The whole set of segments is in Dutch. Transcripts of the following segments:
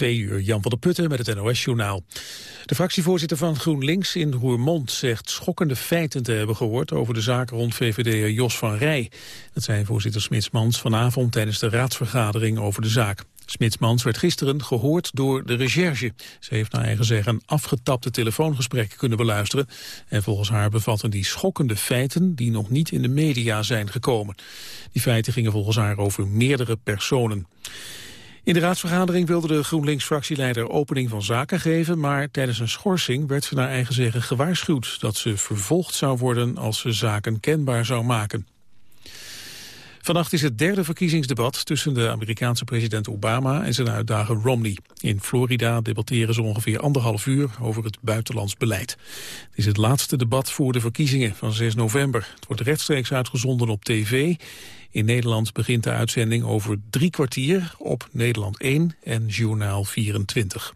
Twee uur, Jan van der Putten met het NOS-journaal. De fractievoorzitter van GroenLinks in Roermond zegt schokkende feiten te hebben gehoord over de zaak rond VVD'er Jos van Rij. Dat zei voorzitter Smitsmans vanavond tijdens de raadsvergadering over de zaak. Smitsmans werd gisteren gehoord door de recherche. Ze heeft naar eigen zeggen afgetapte telefoongesprekken kunnen beluisteren. En volgens haar bevatten die schokkende feiten die nog niet in de media zijn gekomen. Die feiten gingen volgens haar over meerdere personen. In de raadsvergadering wilde de GroenLinks-fractieleider opening van zaken geven, maar tijdens een schorsing werd ze naar eigen zeggen gewaarschuwd dat ze vervolgd zou worden als ze zaken kenbaar zou maken. Vannacht is het derde verkiezingsdebat tussen de Amerikaanse president Obama en zijn uitdager Romney. In Florida debatteren ze ongeveer anderhalf uur over het buitenlands beleid. Het is het laatste debat voor de verkiezingen van 6 november. Het wordt rechtstreeks uitgezonden op tv. In Nederland begint de uitzending over drie kwartier op Nederland 1 en Journaal 24.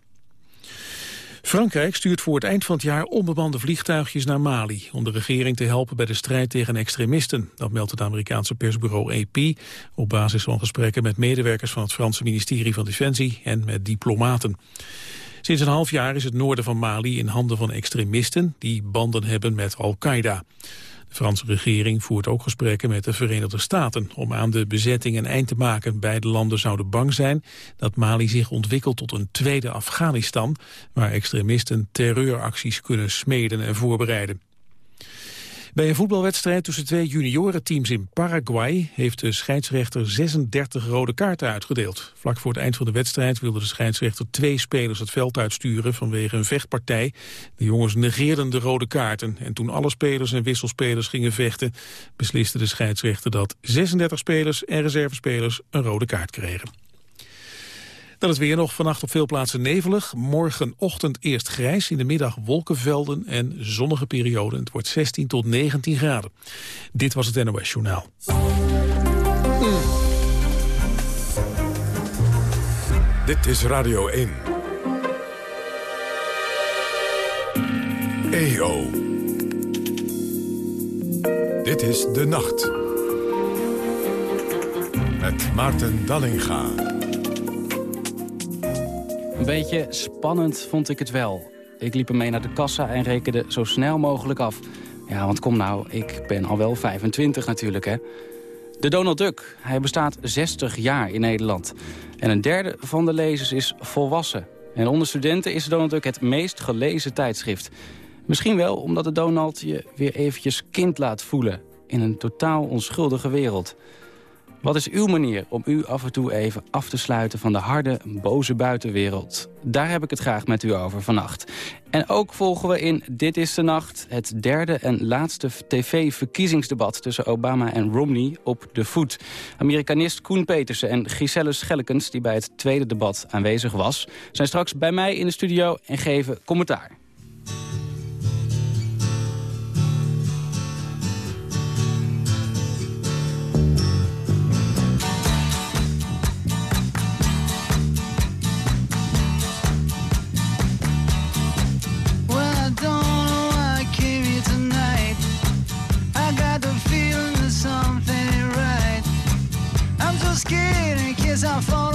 Frankrijk stuurt voor het eind van het jaar onbemande vliegtuigjes naar Mali... om de regering te helpen bij de strijd tegen extremisten. Dat meldt het Amerikaanse persbureau AP... op basis van gesprekken met medewerkers van het Franse ministerie van Defensie... en met diplomaten. Sinds een half jaar is het noorden van Mali in handen van extremisten... die banden hebben met Al-Qaeda. De Franse regering voert ook gesprekken met de Verenigde Staten... om aan de bezetting een eind te maken. Beide landen zouden bang zijn dat Mali zich ontwikkelt tot een tweede Afghanistan... waar extremisten terreuracties kunnen smeden en voorbereiden. Bij een voetbalwedstrijd tussen twee juniorenteams in Paraguay... heeft de scheidsrechter 36 rode kaarten uitgedeeld. Vlak voor het eind van de wedstrijd wilde de scheidsrechter twee spelers het veld uitsturen... vanwege een vechtpartij. De jongens negeerden de rode kaarten. En toen alle spelers en wisselspelers gingen vechten... besliste de scheidsrechter dat 36 spelers en reservespelers een rode kaart kregen. Dan is weer nog vannacht op veel plaatsen nevelig. Morgenochtend eerst grijs, in de middag wolkenvelden en zonnige perioden. Het wordt 16 tot 19 graden. Dit was het NOS Journaal. Dit is Radio 1. EO. Dit is De Nacht. Met Maarten Dallinga. Een beetje spannend vond ik het wel. Ik liep ermee naar de kassa en rekende zo snel mogelijk af. Ja, want kom nou, ik ben al wel 25 natuurlijk, hè. De Donald Duck, hij bestaat 60 jaar in Nederland. En een derde van de lezers is volwassen. En onder studenten is Donald Duck het meest gelezen tijdschrift. Misschien wel omdat de Donald je weer eventjes kind laat voelen... in een totaal onschuldige wereld... Wat is uw manier om u af en toe even af te sluiten van de harde, boze buitenwereld? Daar heb ik het graag met u over vannacht. En ook volgen we in Dit is de Nacht het derde en laatste tv-verkiezingsdebat tussen Obama en Romney op de voet. Amerikanist Koen Petersen en Giselle Schellekens, die bij het tweede debat aanwezig was, zijn straks bij mij in de studio en geven commentaar. I fall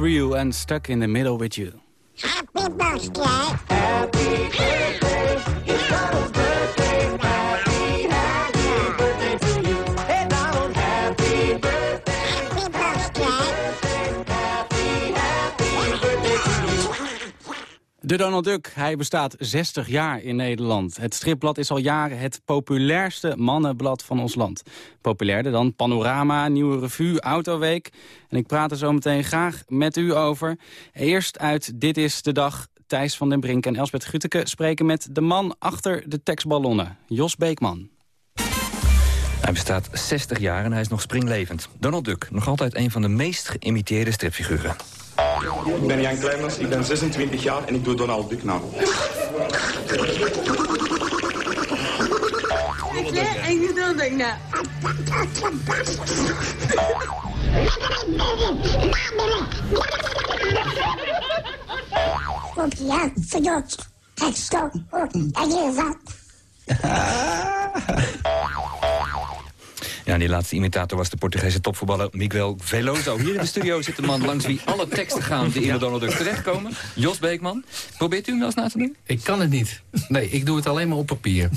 Reel and Stuck in the Middle with You. Donald Duck, hij bestaat 60 jaar in Nederland. Het stripblad is al jaren het populairste mannenblad van ons land. Populairder dan Panorama, Nieuwe Revue, Autoweek. En ik praat er zo meteen graag met u over. Eerst uit Dit is de Dag. Thijs van den Brink en Elsbeth Guteke spreken met de man achter de tekstballonnen, Jos Beekman. Hij bestaat 60 jaar en hij is nog springlevend. Donald Duck, nog altijd een van de meest geïmiteerde stripfiguren. Ik ben Jan Kleimers, ik ben 26 jaar en ik doe Donald Duck na. En je dan denk nou. Op ja, verdoet. Het stop. En je wat. Ja, en die laatste imitator was de Portugese topvoetballer Miguel Veloso. Hier in de studio zit een man langs wie alle teksten gaan die in de Donald Duck terechtkomen. Jos Beekman. Probeert u hem wel eens na te doen? Ik kan het niet. Nee, ik doe het alleen maar op papier.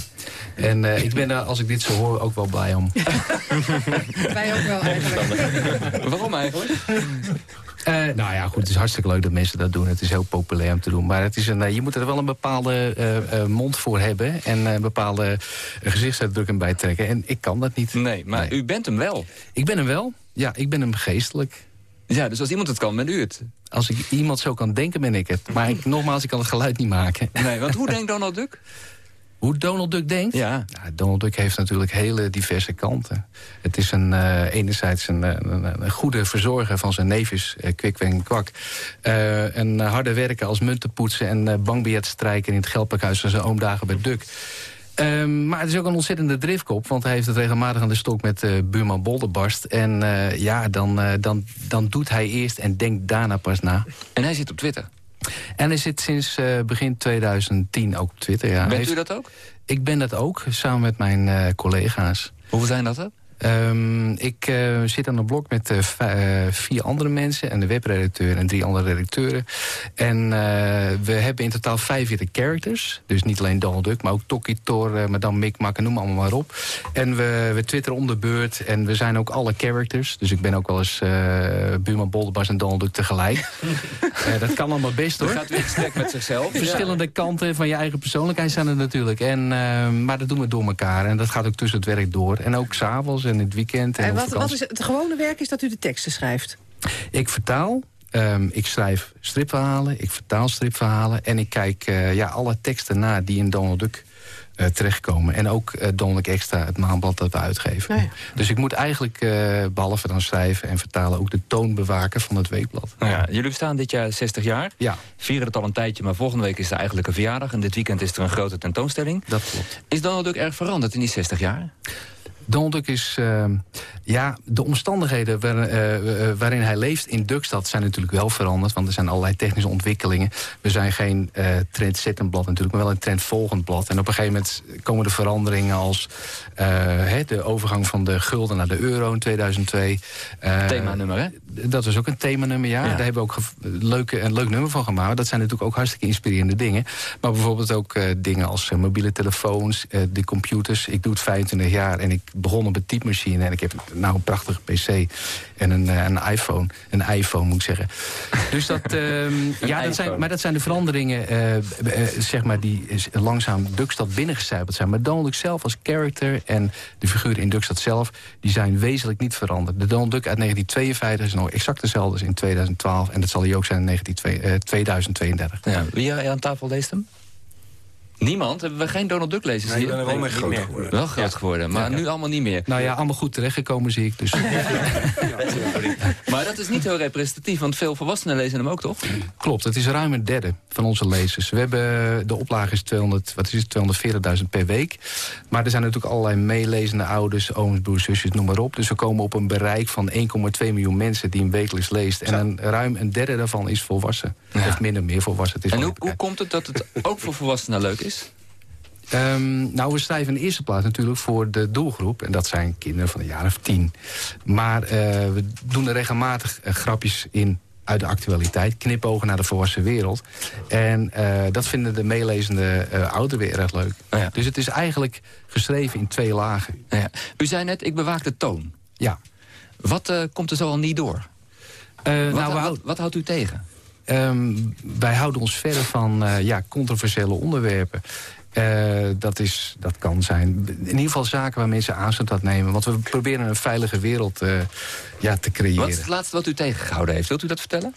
En eh, ik ben daar, als ik dit zo hoor, ook wel blij om. Wij ook wel eigenlijk. Waarom eigenlijk? Eh, nou ja, goed, het is hartstikke leuk dat mensen dat doen. Het is heel populair om te doen. Maar het is een, eh, je moet er wel een bepaalde eh, mond voor hebben... en een bepaalde gezichtsuitdrukking bij trekken. En ik kan dat niet. Nee, maar u bent hem wel. Ik ben hem wel. Ja, ik ben hem geestelijk. Ja, dus als iemand het kan, bent u het. Als ik iemand zo kan denken, ben ik het. Maar ik, nogmaals, ik kan het geluid niet maken. Nee, want hoe denkt Donald Duck? Hoe Donald Duck denkt? Ja. Ja, Donald Duck heeft natuurlijk hele diverse kanten. Het is een, eh, enerzijds een, eh, een, een goede verzorger van zijn neefjes, uh, Kwik en Kwak. Eh, een harde werker als munten poetsen en uh, bankbiljet strijken in het geldpakhuis van zijn oom Dagen bij Duck. Ehm, maar het is ook een ontzettende driftkop, want hij heeft het regelmatig aan de stok met eh, buurman Bolderbarst. En eh, ja, dan, eh, dan, dan doet hij eerst en denkt daarna pas na. En hij zit op Twitter. En hij zit sinds eh, begin 2010 ook op Twitter. Ja. Bent u dat ook? Ik ben dat ook, samen met mijn eh, collega's. Hoeveel zijn dat er? Ehm, ik eh, zit aan een blok met eh, eh, vier andere mensen... en de webredacteur en drie andere redacteuren. En we hebben in totaal 45 characters. Dus niet alleen Donald Duck, maar ook eh, Madame Mick, Mak en noem allemaal maar op. En we, we twitteren om de beurt en we zijn ook alle characters. Dus ik ben ook wel eens buurman Bolderbas en Donald Duck tegelijk. Dat kan allemaal best, hoor. gaat u in gesprek met zichzelf. Verschillende kanten van je eigen persoonlijkheid zijn er natuurlijk. En, maar dat doen we door elkaar. En dat gaat ook tussen het werk door. En ook s'avonds en in het weekend. En, wat, wat is het, het gewone werk is dat u de teksten schrijft. Ik vertaal. ehm, ik schrijf stripverhalen. Ik vertaal stripverhalen. En ik kijk eh, ja, alle teksten na die in Donald Duck eh, terechtkomen. En ook eh, Donald Duck Extra, het maandblad dat we uitgeven. Ja. Dus ik moet eigenlijk, eh, behalve dan schrijven en vertalen... ook de toon bewaken van het weekblad. Nou ja, jullie bestaan dit jaar 60 jaar. Ja, Vieren het al een tijdje, maar volgende week is de eigenlijke verjaardag. En dit weekend is er een grote tentoonstelling. dat klopt. Is Donald Duck erg veranderd in die 60 jaar? Donald Duck is... eh, ja, de omstandigheden waar, eh, eh, waarin hij leeft in Duckstad zijn natuurlijk wel veranderd. Want er zijn allerlei technische ontwikkelingen. We zijn geen eh trendzettend blad natuurlijk, maar wel een trendvolgend blad. En op een gegeven moment komen er veranderingen als... hè, de overgang van de gulden naar de euro in 2002. Eh, Themanummer, hè? Dat was ook een themanummer, ja. Ja. Daar hebben we ook leuke, een leuk nummer van gemaakt. Dat zijn natuurlijk ook hartstikke inspirerende dingen. Maar bijvoorbeeld ook dingen als mobiele telefoons, de computers. Ik doe het 25 jaar en ik begon op een typemachine. En ik heb nou een prachtige pc en een, eh, een iPhone. Een iPhone, moet ik zeggen. Dus dat, ehm, ja, dat zijn, maar dat zijn de veranderingen eh, eh, zeg maar, die is langzaam Duckstad binnengecijpeld zijn. Maar Donald Duck zelf als character en de figuren in Duckstad zelf... die zijn wezenlijk niet veranderd. De Donald Duck uit 1952 is nog exact dezelfde als in 2012. En dat zal hij ook zijn in 19, eh, 2032. Ja, wie hier aan tafel leest hem? Niemand? Hebben we geen Donald Duck lezers Nee, ik ben er wel mee groot geworden. Wel groot geworden, maar nu allemaal niet meer. Nou ja, allemaal goed terechtgekomen zie ik. Dus Maar dat is niet heel representatief, want veel volwassenen lezen hem ook, toch? klopt, het is ruim een derde van onze lezers. We hebben, de oplage is 200, wat is het, 240.000 per week. Maar er zijn natuurlijk allerlei meelezende ouders, ooms, broers, zusjes, noem maar op. Dus we komen op een bereik van 1,2 miljoen mensen die hem wekelijks leest. En een, ruim een derde daarvan is volwassen. Ja. Of minder meer volwassen. Het is En hoe, hoe komt het dat het ook voor volwassenen leuk is? Ehm, nou, we schrijven in de eerste plaats natuurlijk voor de doelgroep. En dat zijn kinderen van een jaar of tien. Maar eh, we doen er regelmatig eh, grapjes in uit de actualiteit. Knipogen naar de volwassen wereld. En eh, dat vinden de meelezende ouderen weer erg leuk. Oh ja. Dus het is eigenlijk geschreven in twee lagen. Nou ja. U zei net, ik bewaak de toon. Ja. Wat komt er zo al niet door? Wat, nou, wat houdt u tegen? Ehm, wij houden ons verder van eh, ja, controversiële onderwerpen. Eh, dat, is, dat kan zijn. In ieder geval zaken waar mensen aanstoot aan nemen. Want we proberen een veilige wereld eh, ja, te creëren. Wat is het laatste wat u tegengehouden heeft? Wilt u dat vertellen?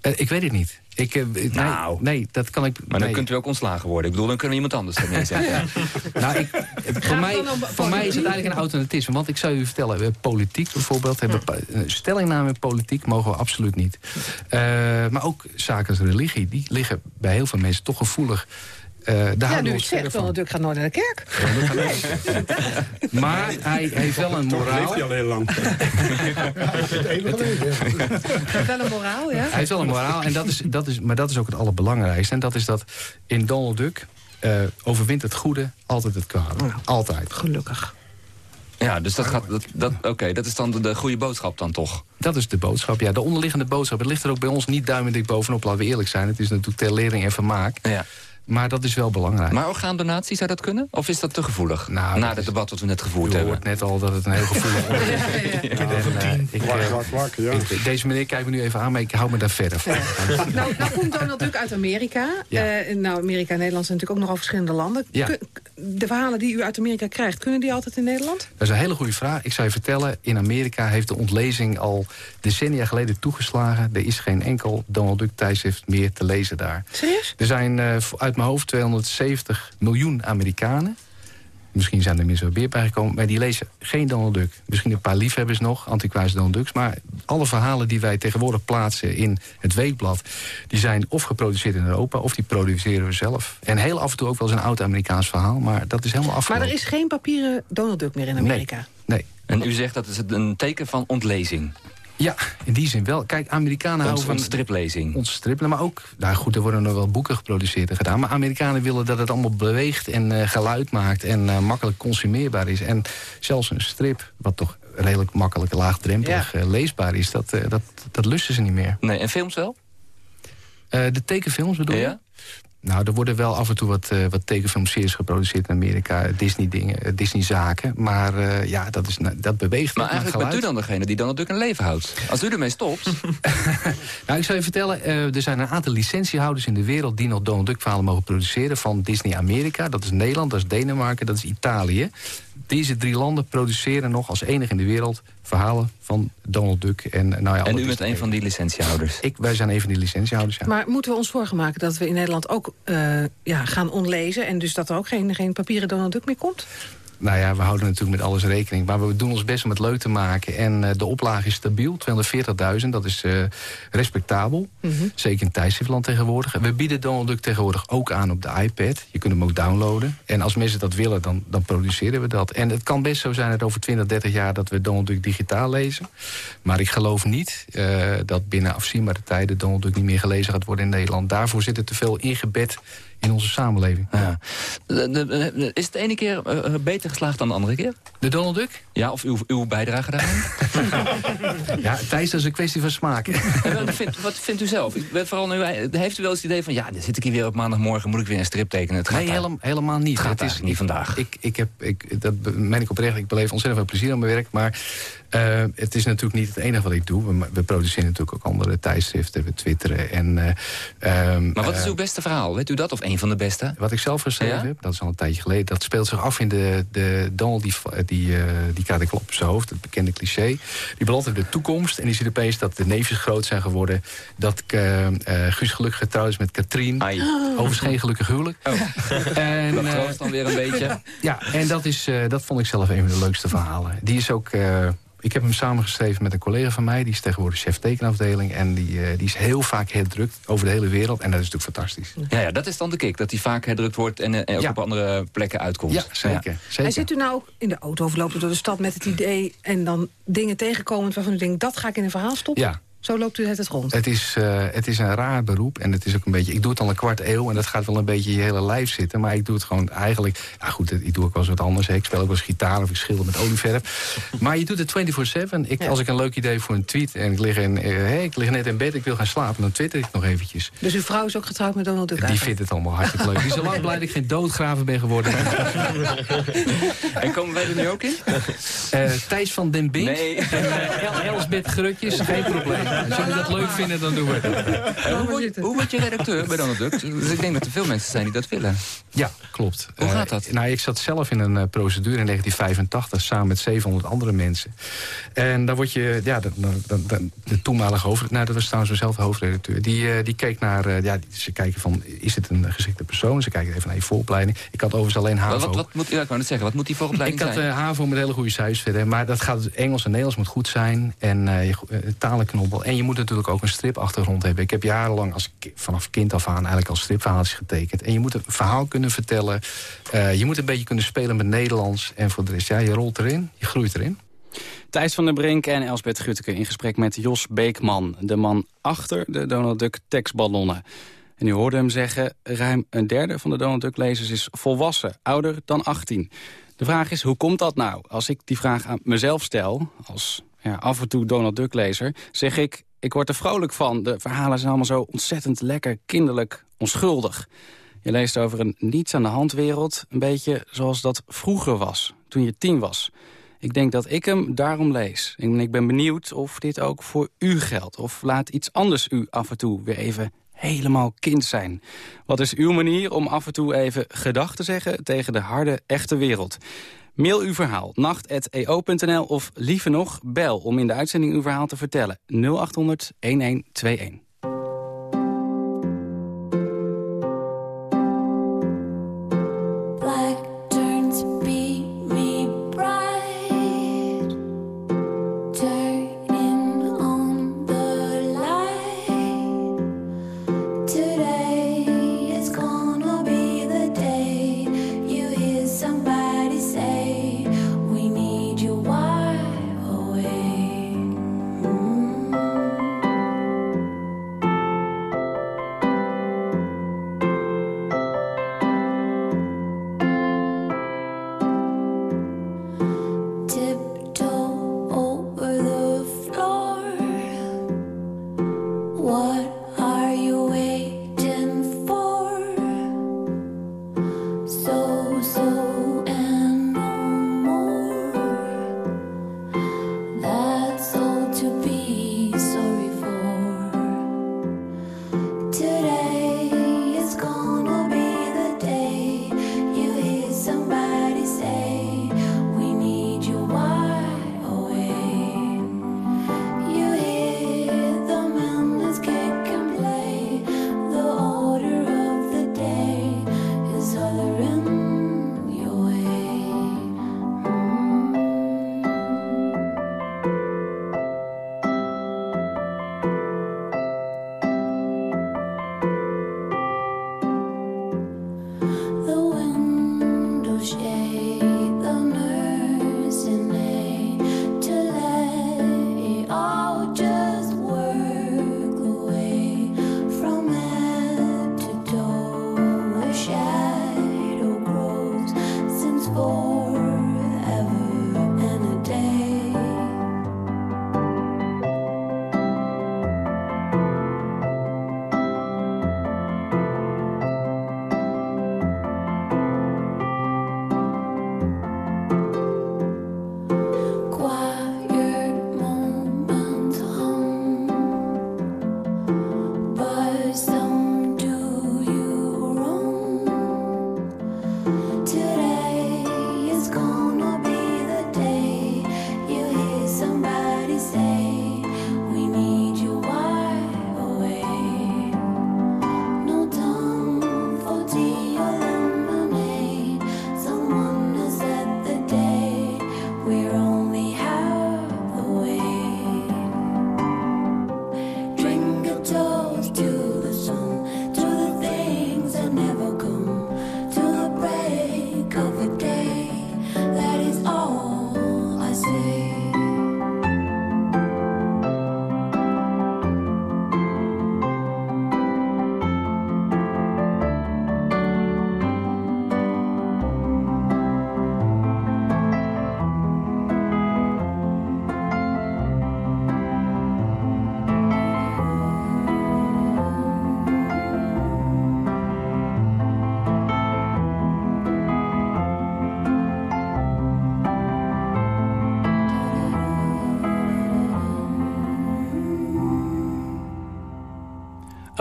Ik weet het niet. Ik, eh, nee, Nou. nee, dat kan ik. Maar dan nee. kunt u ook ontslagen worden. Ik bedoel, dan kunnen we iemand anders dat neerzetten. Nou, ik, voor mij, voor mij is het eigenlijk een automatisme. Want ik zou u vertellen, politiek bijvoorbeeld... Hebben, stellingname in politiek mogen we absoluut niet. Eh, maar ook zaken als religie, die liggen bij heel veel mensen toch gevoelig. Eh, daar Ja, nu zegt, van. dan natuurlijk gaat nooit naar de kerk. Maar hij heeft wel een moraal. al heel lang. Wel een moraal, ja. Hij heeft wel een moraal, en dat is, dat is, maar dat is ook het allerbelangrijkste. En dat is dat in Donald Duck eh, overwint het goede altijd het kwade. Altijd. Gelukkig. Ja, dus dat gaat. Dat, dat, Oké, dat is dan de, de goede boodschap dan toch? Dat is de boodschap. Ja, de onderliggende boodschap. Het ligt er ook bij ons niet duimendik bovenop, laten we eerlijk zijn. Het is natuurlijk ter lering en vermaak. Ja. Maar dat is wel belangrijk. Maar orgaandonatie, zou dat kunnen? Of is dat te gevoelig? Nou, Na dat het debat wat we net gevoerd hebben. hoort net al dat het een heel gevoelig onderwerp is. Ja. Deze meneer kijkt me nu even aan, maar ik hou me daar verder van. Nou, nou komt Donald Duck uit Amerika. Ja. Eh, nou, Amerika en Nederland zijn natuurlijk ook nogal verschillende landen. Kun- De verhalen die u uit Amerika krijgt, kunnen die altijd in Nederland? Dat is een hele goede vraag. Ik zou je vertellen, in Amerika heeft de ontlezing al decennia geleden toegeslagen. Er is geen enkel Donald Duck tijdschrift meer te lezen daar. Serieus? Er zijn eh, uit mijn hoofd 270 miljoen Amerikanen. Misschien zijn er mensen wel meer bijgekomen, maar die lezen geen Donald Duck. Misschien een paar liefhebbers nog, antiquarische Donald Ducks. Maar alle verhalen die wij tegenwoordig plaatsen in het weekblad... die zijn of geproduceerd in Europa, of die produceren we zelf. En heel af en toe ook wel eens een oud Amerikaans verhaal, maar dat is helemaal Maar afgelopen. er is geen papieren Donald Duck meer in Amerika. Nee. En u zegt dat is het een teken van ontlezing. Ja, in die zin wel. Kijk, Amerikanen houden van... ontstriplezing. Ontstrippelen, maar ook... Nou goed, er worden nog wel boeken geproduceerd en gedaan. Maar Amerikanen willen dat het allemaal beweegt en eh, geluid maakt... en eh, makkelijk consumeerbaar is. En zelfs een strip, wat toch redelijk makkelijk laagdrempelig eh, leesbaar is... Dat, dat, dat lusten ze niet meer. Nee, en films wel? De tekenfilms bedoel je? Ja? Nou, er worden wel af en toe wat, eh wat tekenfilmseries geproduceerd in Amerika. Disney-dingen, eh, Disney-zaken. Maar eh, ja, dat, is, dat beweegt Maar eigenlijk bent u dan degene die Donald Duck een leven houdt. Als u ermee stopt... Nou, ik zal je vertellen, er zijn een aantal licentiehouders in de wereld... die nog Donald Duck verhalen mogen produceren. Van Disney Amerika, dat is Nederland, dat is Denemarken, dat is Italië. Deze drie landen produceren nog als enige in de wereld... verhalen van Donald Duck. En, nou ja, en u bent een van die licentiehouders. Ik, wij zijn een van die licentiehouders, ja. Maar moeten we ons zorgen maken dat we in Nederland ook eh, ja, gaan onlezen... en dus dat er ook geen, geen papieren Donald Duck meer komt? Nou ja, we houden natuurlijk met alles rekening. Maar we doen ons best om het leuk te maken. En eh, de oplage is stabiel, 240.000. Dat is eh, respectabel. Zeker in tijdschriftland tegenwoordig. We bieden Donald Duck tegenwoordig ook aan op de iPad. Je kunt hem ook downloaden. En als mensen dat willen, dan, dan produceren we dat. En het kan best zo zijn dat over 20, 30 jaar... dat we Donald Duck digitaal lezen. Maar ik geloof niet eh, dat binnen afzienbare tijden... Donald Duck niet meer gelezen gaat worden in Nederland. Daarvoor zit er te veel ingebed in onze samenleving. Ja. De- de- de- Is het de ene keer eh, beter geslaagd dan de andere keer? De Donald Duck? Ja, of uw, uw bijdrage daaraan? Ja, Thijs, dat is een kwestie van smaak. En wat, vindt, wat vindt u zelf? Ik ben vooral nu, heeft u wel eens het idee van... ja, dan zit ik hier weer op maandagmorgen, moet ik weer een strip tekenen? Het gaat Nee, helemaal, helemaal niet. Het gaat is niet vandaag. Ik, ik heb, ik, dat be- meen ik oprecht. Ik beleef ontzettend veel plezier aan mijn werk. Maar eh, het is natuurlijk niet het enige wat ik doe. We, we produceren natuurlijk ook andere tijdschriften. We twitteren. En, eh, ehm, Maar wat is eh, uw beste verhaal? Weet u dat? Of een van de beste? wat ik zelf geschreven Ja? heb, dat is al een tijdje geleden... dat speelt zich af in de, de Donald die, die, die krijgt een klap op zijn hoofd. Het bekende cliché. Die belandt in de toekomst. En die ziet opeens dat de neefjes groot zijn geworden. Dat Guus gelukkig getrouwd is met Katrien. Ai. Overigens geen gelukkig huwelijk. En, Dat troost dan weer een beetje. ja, en dat, is, dat vond ik zelf een van de leukste verhalen. Die is ook... ik heb hem samengeschreven met een collega van mij. Die is tegenwoordig chef tekenafdeling. En die, eh, die is heel vaak herdrukt over de hele wereld. En dat is natuurlijk fantastisch. Ja, ja, dat is dan de kick. Dat hij vaak herdrukt wordt en, eh, en ook Ja. op andere plekken uitkomt. Ja, zeker. En zeker. zit u nou ook in de auto of loopt door de stad met het idee... en dan dingen tegenkomend waarvan u denkt, dat ga ik in een verhaal stoppen? Ja, Zo loopt u het het rond? Het is, uh, het is een raar beroep en het is ook een beetje... Ik doe het al een kwart eeuw en dat gaat wel een beetje in je hele lijf zitten. Maar ik doe het gewoon eigenlijk... Ja goed, ik doe ook wel eens wat anders. Hè. Ik speel ook wel eens gitaar of ik schilder met olieverf. maar je doet het 24-7. Ik, Als ik een leuk idee voor een tweet en ik lig, in, uh, hey, ik lig net in bed... ik wil gaan slapen, dan twitter ik nog eventjes. Dus uw vrouw is ook getrouwd met Donald Duck? Die vindt het allemaal hartstikke leuk. Die is al lang blij dat ik geen doodgraver ben geworden. en komen wij er nu ook in? Uh, Thijs van den Bink nee. en uh, Elsbeth Grutjes, geen probleem. Als jullie dat leuk vinden, dan doen we het. hoe, word, hoe word je redacteur bij Donald Duck? Dus ik denk dat er veel mensen zijn die dat willen. Ja, klopt. Hoe gaat dat? Uh, nou, ik zat zelf in een uh, procedure in 1985 samen met 700 andere mensen. En dan word je, ja, de, de, de, de toenmalige hoofd, nou, dat was trouwens mezelf hoofdredacteur, die, uh, die keek naar, ja, ze kijken van, is het een geschikte persoon? Ze kijken even naar je vooropleiding. Ik had overigens alleen HAVO. Wat, wat moet, ja, ik wou net zeggen, wat moet die vooropleiding zijn? Ik had HAVO met hele goede cijfers verder, maar dat gaat, Engels en Nederlands moet goed zijn en je En je moet natuurlijk ook een stripachtergrond hebben. Ik heb jarenlang als vanaf kind af aan eigenlijk al stripverhaaltjes getekend. En je moet een verhaal kunnen vertellen. Uh, je moet een beetje kunnen spelen met Nederlands. En voor de rest, ja, je rolt erin, je groeit erin. Thijs van der Brink en Elsbeth Gutteke in gesprek met Jos Beekman. De man achter de Donald Duck tekstballonnen. En u hoorde hem zeggen, ruim een derde van de Donald Duck lezers is volwassen, ouder dan 18. De vraag is, hoe komt dat nou? Als ik die vraag aan mezelf stel, als af en toe Donald Duck lezer, zeg ik, ik word er vrolijk van. De verhalen zijn allemaal zo ontzettend lekker, kinderlijk, onschuldig. Je leest over een niets aan de hand wereld, een beetje zoals dat vroeger was, toen je tien was. Ik denk dat ik hem daarom lees. En ik ben benieuwd of dit ook voor u geldt. Of laat iets anders u af en toe weer even helemaal kind zijn. Wat is uw manier om af en toe even gedag te zeggen tegen de harde, echte wereld? Mail uw verhaal, nacht.eo.nl of liever nog, bel om in de uitzending uw verhaal te vertellen. 0800 1121.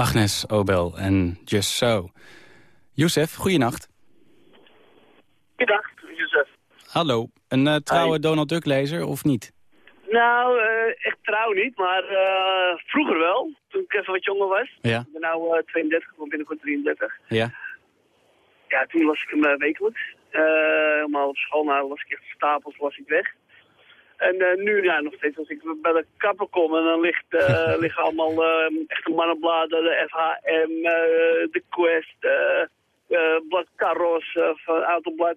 Agnes Obel en Just So. Youssef, goeienacht. Goedendag, Jozef. Hallo, een eh, trouwe Donald Duck-lezer of niet? Nou, eh, echt trouw niet, maar eh, vroeger wel. Toen ik even wat jonger was. Ja. Ik ben nu 32, ik binnenkort 33. Ja. Ja, toen las ik hem wekelijks. Helemaal op school, nou las ik echt stapels, las ik weg. En eh, nu, ja, nog steeds, als ik bij de kapper kom en dan ligt, eh, liggen allemaal eh, echte mannenbladen, de FHM, eh, de Quest, Blad Carros, van Autoblad.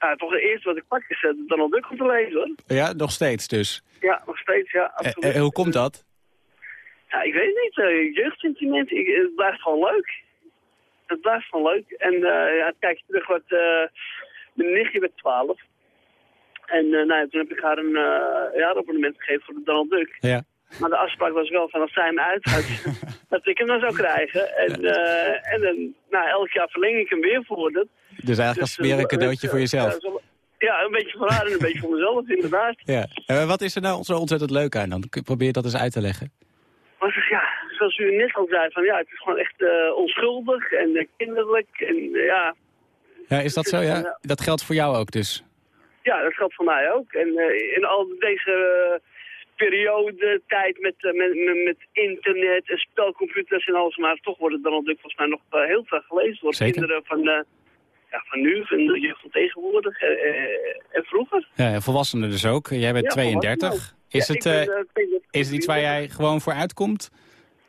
Ja, toch het eerste wat ik pak is uh, Donald Duck om te lezen, hoor. Ja, nog steeds dus. Ja, nog steeds, ja, absoluut. hoe komt dat? Ja, ik weet het niet. jeugdsentiment, ik, het blijft gewoon leuk. Het blijft gewoon leuk. En ja, kijk je terug wat... mijn nichtje werd 12. En eh, nou ja, toen heb ik haar een eh jaarabonnement gegeven voor de Donald Duck. Ja. Maar de afspraak was wel van als zij hem uithoudt, dat ik hem dan zou krijgen. En, eh, en dan, nou, elk jaar verleng ik hem weer voor dat. Dus eigenlijk als Dus, meer een cadeautje voor eh, jezelf. Ja, een beetje voor haar en een beetje voor mezelf, inderdaad. Ja. En wat is er nou zo ontzettend leuk aan dan? Probeer dat eens uit te leggen. Maar ja, zoals u net al zei, van, ja, het is gewoon echt onschuldig en kinderlijk. En ja, Ja, is dat zo? Ja? Dat geldt voor jou ook dus? Ja, dat geldt voor mij ook. En eh, in al deze eh, periode, tijd met, eh, met, met, met internet en spelcomputers en alles, maar toch wordt het dan ook volgens mij nog heel veel gelezen door Zeker. kinderen van, ja, van nu, van de jeugd van tegenwoordig en vroeger. Ja, en volwassenen dus ook. Jij bent Ja, 32. volwassenen Is Ja, het, ik ben, 32. is het iets waar jij gewoon voor uitkomt?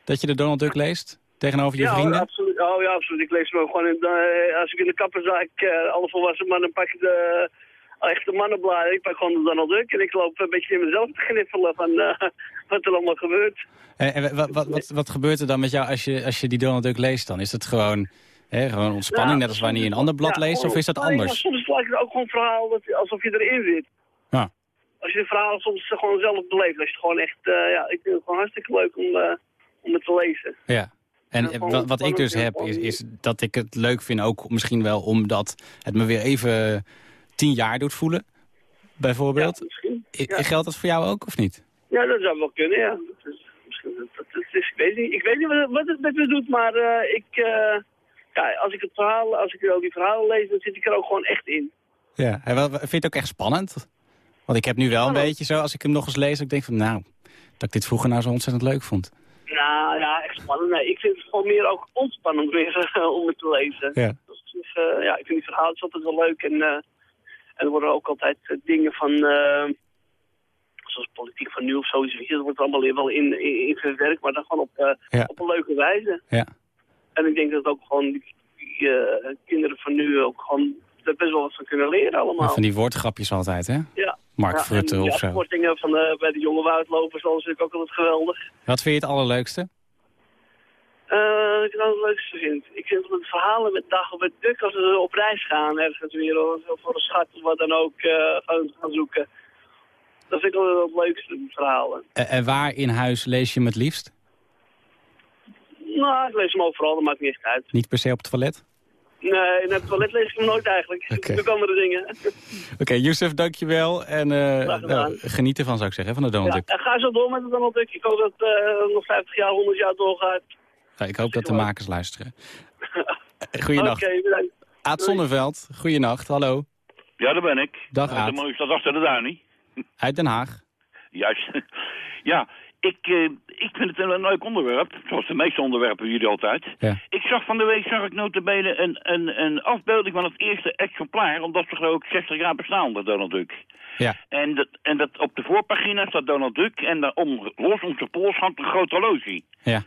Dat je de Donald Duck leest? Tegenover je ja, vrienden? Absoluut. Oh ja, absoluut. Ik lees me ook gewoon in, de- als ik in de kapperzaak, eh alle volwassen mannen, pak ik de echte mannenbladen. Ik pak gewoon de Donald Duck en ik loop een beetje in mezelf te gniffelen van eh, wat er allemaal gebeurt. En, en wat, wat, wat, wat gebeurt er dan met jou als je, als je die Donald Duck leest dan? Is het gewoon, hè, gewoon ontspanning, Ja, net als wanneer je een ander blad ja, leest? Of is dat anders? soms lijkt het ook gewoon een verhaal dat, alsof je erin zit. Ja. Als je het verhaal soms gewoon zelf beleeft, als je het gewoon echt, eh, ja, ik vind het gewoon hartstikke leuk om, eh, om het te lezen. Ja. En Ja, gewoon wat, wat ik dus heb, en is, is dat ik het leuk vind ook misschien wel omdat het me weer even tien jaar doet voelen. Bijvoorbeeld. Ja. Geldt dat voor jou ook of niet? Ja, dat zou wel kunnen, ja. Dat is, misschien, dat, dat, dat is, ik, weet niet, ik weet niet wat, het- wat met me doet, maar eh, ik, eh, ja, als ik het verhaal, als ik al die verhalen lees, dan zit ik er ook gewoon echt in. Ja. En wel- vind je het ook echt spannend? Want ik heb nu wel een beetje zo, als ik hem nog eens lees, dat ik denk van nou, dat ik dit vroeger nou zo ontzettend leuk vond. Nou ja, echt spannend. Nee, ik vind het gewoon meer ook ontspannend weer eh, om het te lezen. Ja. Dus, ja, ik vind die verhalen altijd wel leuk. En, en er worden ook altijd eh, dingen van, eh, zoals politiek van nu of zo, dat wordt allemaal weer wel in, in, in verwerkt, maar dan gewoon op, eh, Ja. op een leuke wijze. Ja. En ik denk dat ook gewoon die, die, kinderen van nu ook gewoon er best wel wat van kunnen leren allemaal. Van die woordgrapjes altijd, hè? Ja. Mark Ja, Frutte of zo. afkortingen van de, bij de jonge woudlopers, dat is natuurlijk ook altijd geweldig. Wat vind je het allerleukste? Wat ik het leukste vind. Ik vind het verhalen met Dagobert Duck als we op reis gaan ergens weer of voor een schat of wat dan ook eh, gaan, gaan zoeken. Dat vind ik wel het leukste, verhalen. En, en waar in huis lees je hem het liefst? Nou, ik lees hem overal, dat maakt niet echt uit. Niet per se op het toilet? Nee, in het toilet lees ik hem nooit eigenlijk. Oké. Ik doe andere dingen. Oké, Youssef, dankjewel. En gedaan. nou, geniet ervan, zou ik zeggen, van de Donald Ja, Duck. ga zo door met het Donald Duck. Ik hoop dat het nog 50 jaar, 100 jaar doorgaat. Ja, ik hoop dat de makers luisteren. Goeienacht. Oké, bedankt. Aad Zonneveld, goeienacht, hallo. Ja, daar ben ik. Dag, Aad. De mooie stad achter de Duinie. Uit Den Haag. Juist. ja, ik, eh, ik vind het een leuk onderwerp. Zoals de meeste onderwerpen jullie altijd. Ja. Ik zag van de week, zag ik notabene een, een, een afbeelding van het eerste exemplaar. Omdat ze geloof ik 60 jaar bestaan, dat Donald Duck. Ja. En dat, en dat op de voorpagina staat Donald Duck. En daar om, los om zijn pols hangt een groot horloge. Ja.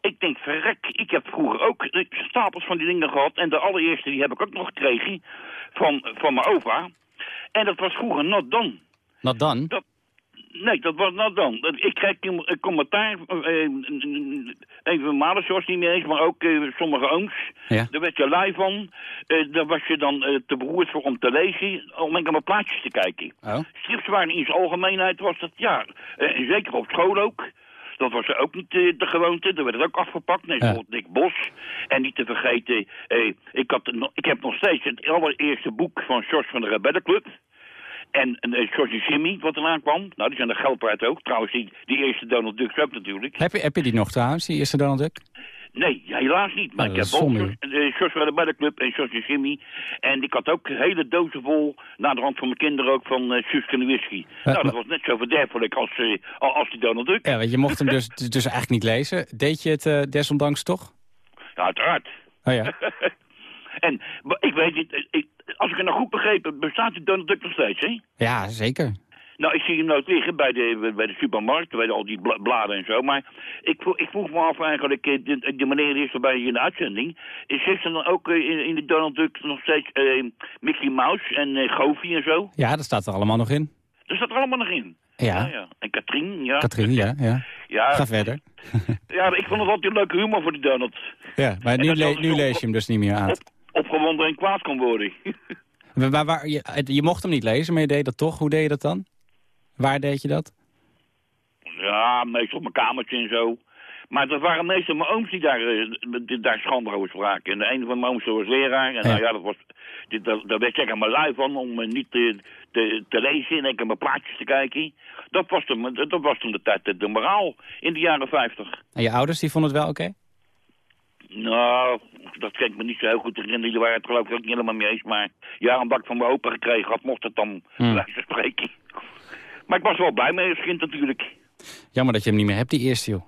Ik denk, verrek, ik heb vroeger ook eh, stapels van die dingen gehad. En de allereerste die heb ik ook nog gekregen van, van mijn opa. En dat was vroeger not done. Not dan? Dat, nee, dat was not. Dat- Ik kreeg een commentaar, eh, even Malen zoals niet meer eens, maar ook eh, sommige ooms. Ja. Daar werd je lui van. Eh, daar was je dan eh, te beroerd voor om te lezen, om enkel maar plaatjes te kijken. Oh. Strips waren in zijn algemeenheid, was dat, ja, eh, zeker op school ook. Dat was ook niet eh, de gewoonte. Er werd het ook afgepakt. Nee, Ja. bijvoorbeeld Dick Bos. En niet te vergeten, eh, ik, had, ik heb nog steeds het allereerste boek van George van de Rebellenclub. En, en eh, George en Jimmy, wat eraan kwam. Nou, die zijn er geld waard ook. Trouwens, die, die eerste Donald Ducks ook natuurlijk. Heb je, heb je die nog trouwens, die eerste Donald Duck? Nee, helaas niet. Maar Oh, ik heb ook zonde, Jos- de Beddenclub en Jos en Jimmy. En ik had ook hele dozen vol, naar de hand van mijn kinderen ook, van uh, en Whisky. nou, dat was net zo verderfelijk als, eh, al- als die Donald Duck. Ja, want je mocht hem dus, dus eigenlijk niet lezen. Deed je het eh, desondanks toch? Ja, uiteraard. Oh ja. en ik weet niet, eh, ik, als ik het nou goed begrepen, bestaat die Donald Duck nog steeds, hè? Ja, zeker. Nou, ik zie hem nooit liggen bij de, bij de supermarkt, bij al die bla- bladen en zo. Maar ik, vroeg- ik vroeg me af eigenlijk, eh, de, de meneer is erbij in de uitzending. Is er dan ook eh, in, in de Donald Duck nog steeds eh, Mickey Mouse en Goofy en zo? Ja, dat staat er allemaal nog in. Dat staat er allemaal nog in. Ja. ja. En Katrien, ja. Katrien, ja. ja. Ja, Ga verder. ja, ik vond het altijd leuke humor voor die Donald. Ja, maar nu, le- zo- lees je hem dus niet meer aan. Opgewonden en kwaad kon worden. Maar, waar, je, je mocht hem niet lezen, maar je deed dat toch. Hoe deed je dat dan? Waar deed je dat? ja, meestal op mijn kamertje en zo. Maar dat waren meestal mijn ooms die daar, eh, daar schande over spraken. En de een van mijn ooms was leraar. En Ja. nou ja, dat was, dat, daar werd ik aan mijn lui van om eh, niet te, te, te lezen en ik aan mijn plaatjes te kijken. Dat was toen, dat was toen de tijd de, de moraal in de jaren 50. En je ouders, die vonden het wel oké? Nou, dat kan ik me niet zo heel goed herinneren. Die waren het geloof ik ook niet helemaal mee eens. Maar ja, omdat ik van mijn opa gekregen had, mocht het dan Hmm. spreken. Maar ik was er wel blij mee als kind natuurlijk. Jammer dat je hem niet meer hebt, die eerste, joh.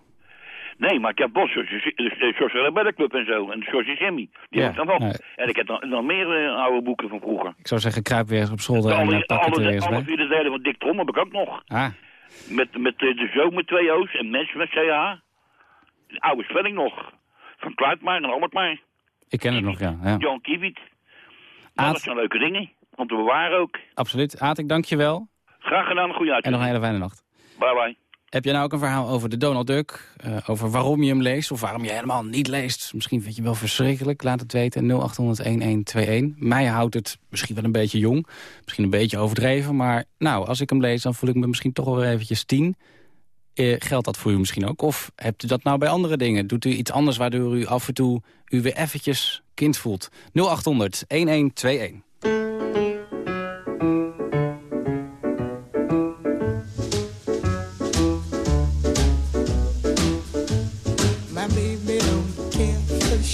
Nee, maar ik heb wel Social Rebellenclub en zo. En Jimmy. Die Ja, heb ik dan wel. En ik heb dan, dan meer eh, oude boeken van vroeger. Ik zou zeggen, kruip weer eens op zolder en alle, eh, pak het er alle, weer eens alle bij. vierde delen van Dick Trom heb ik ook nog. Ah, Met, met eh, de zoon met twee O's en mens met CH. De oude spelling nog. Van Kluitmaar en Albertmaar. ik ken het nog, ja. ja. Jan Kiewiet. Nou, dat zijn leuke dingen. Om te bewaren ook. Absoluut. Aad, ik dank je wel. Graag gedaan, een goede En nog een hele fijne nacht. Bye bye. Heb je nou ook een verhaal over de Donald Duck? Eh, over waarom je hem leest of waarom je helemaal niet leest? Misschien vind je het wel verschrikkelijk. Laat het weten. 0800-1121. Mij houdt het misschien wel een beetje jong. Misschien een beetje overdreven. Maar nou, als ik hem lees, dan voel ik me misschien toch wel weer eventjes tien. Eh, geldt dat voor u misschien ook? Of hebt u dat nou bij andere dingen? Doet u iets anders waardoor u af en toe u weer eventjes kind voelt? 0800-1121.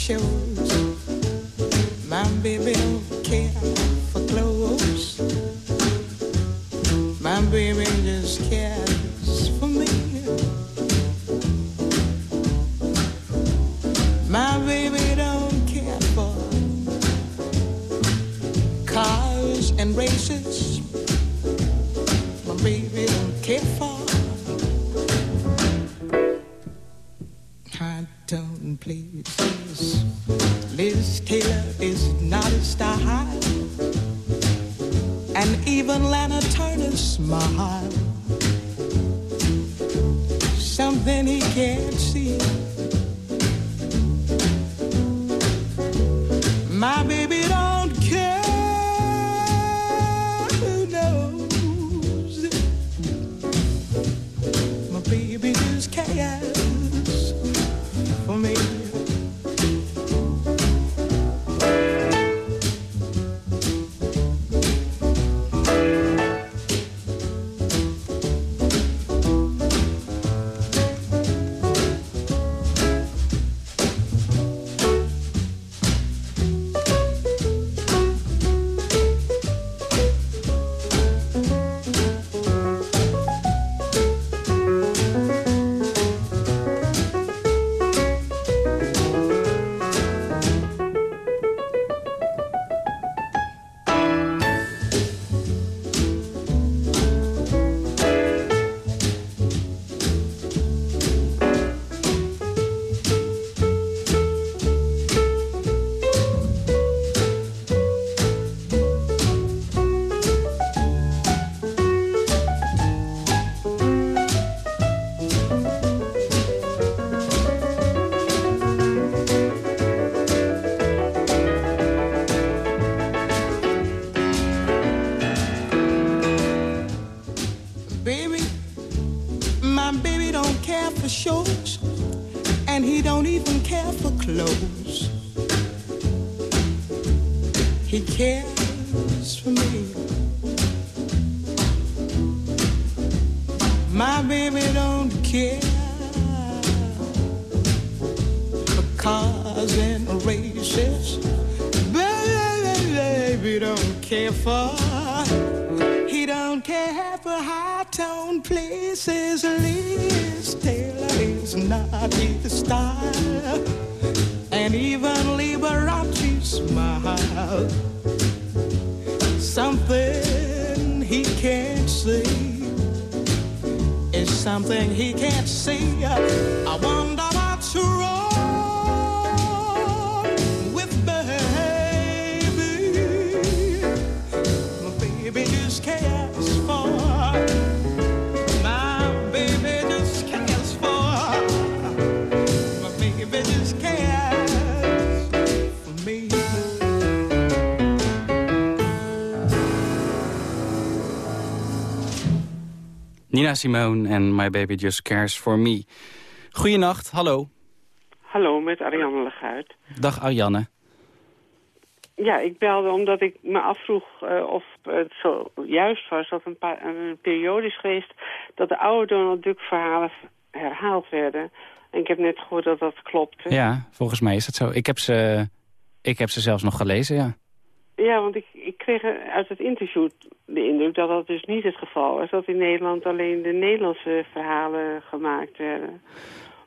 Shows. My baby don't care for clothes. My baby please this. Liz Taylor is not a star. high, And even Lana Turner's smile. Something he can't see. Cars and races. Baby don't care for. He don't care for high tone places. Liz Taylor is not his style, and even Liberace smile. Something he can't see is something he can't see. I wonder Nina Simone en My Baby Just Cares For Me. Goeienacht, hallo. Hallo, met Ariane Leguit. Dag Ariane. Ja, ik belde omdat ik me afvroeg eh, of het zo juist was dat een, paar, een periode is geweest dat de oude Donald Duck verhalen herhaald werden. En ik heb net gehoord dat dat klopte. Ja, volgens mij is dat zo. Ik heb ze, ik heb ze zelfs nog gelezen, ja. Ja, want ik, ik kreeg uit het interview de indruk dat dat dus niet het geval was. Dat in Nederland alleen de Nederlandse verhalen gemaakt werden.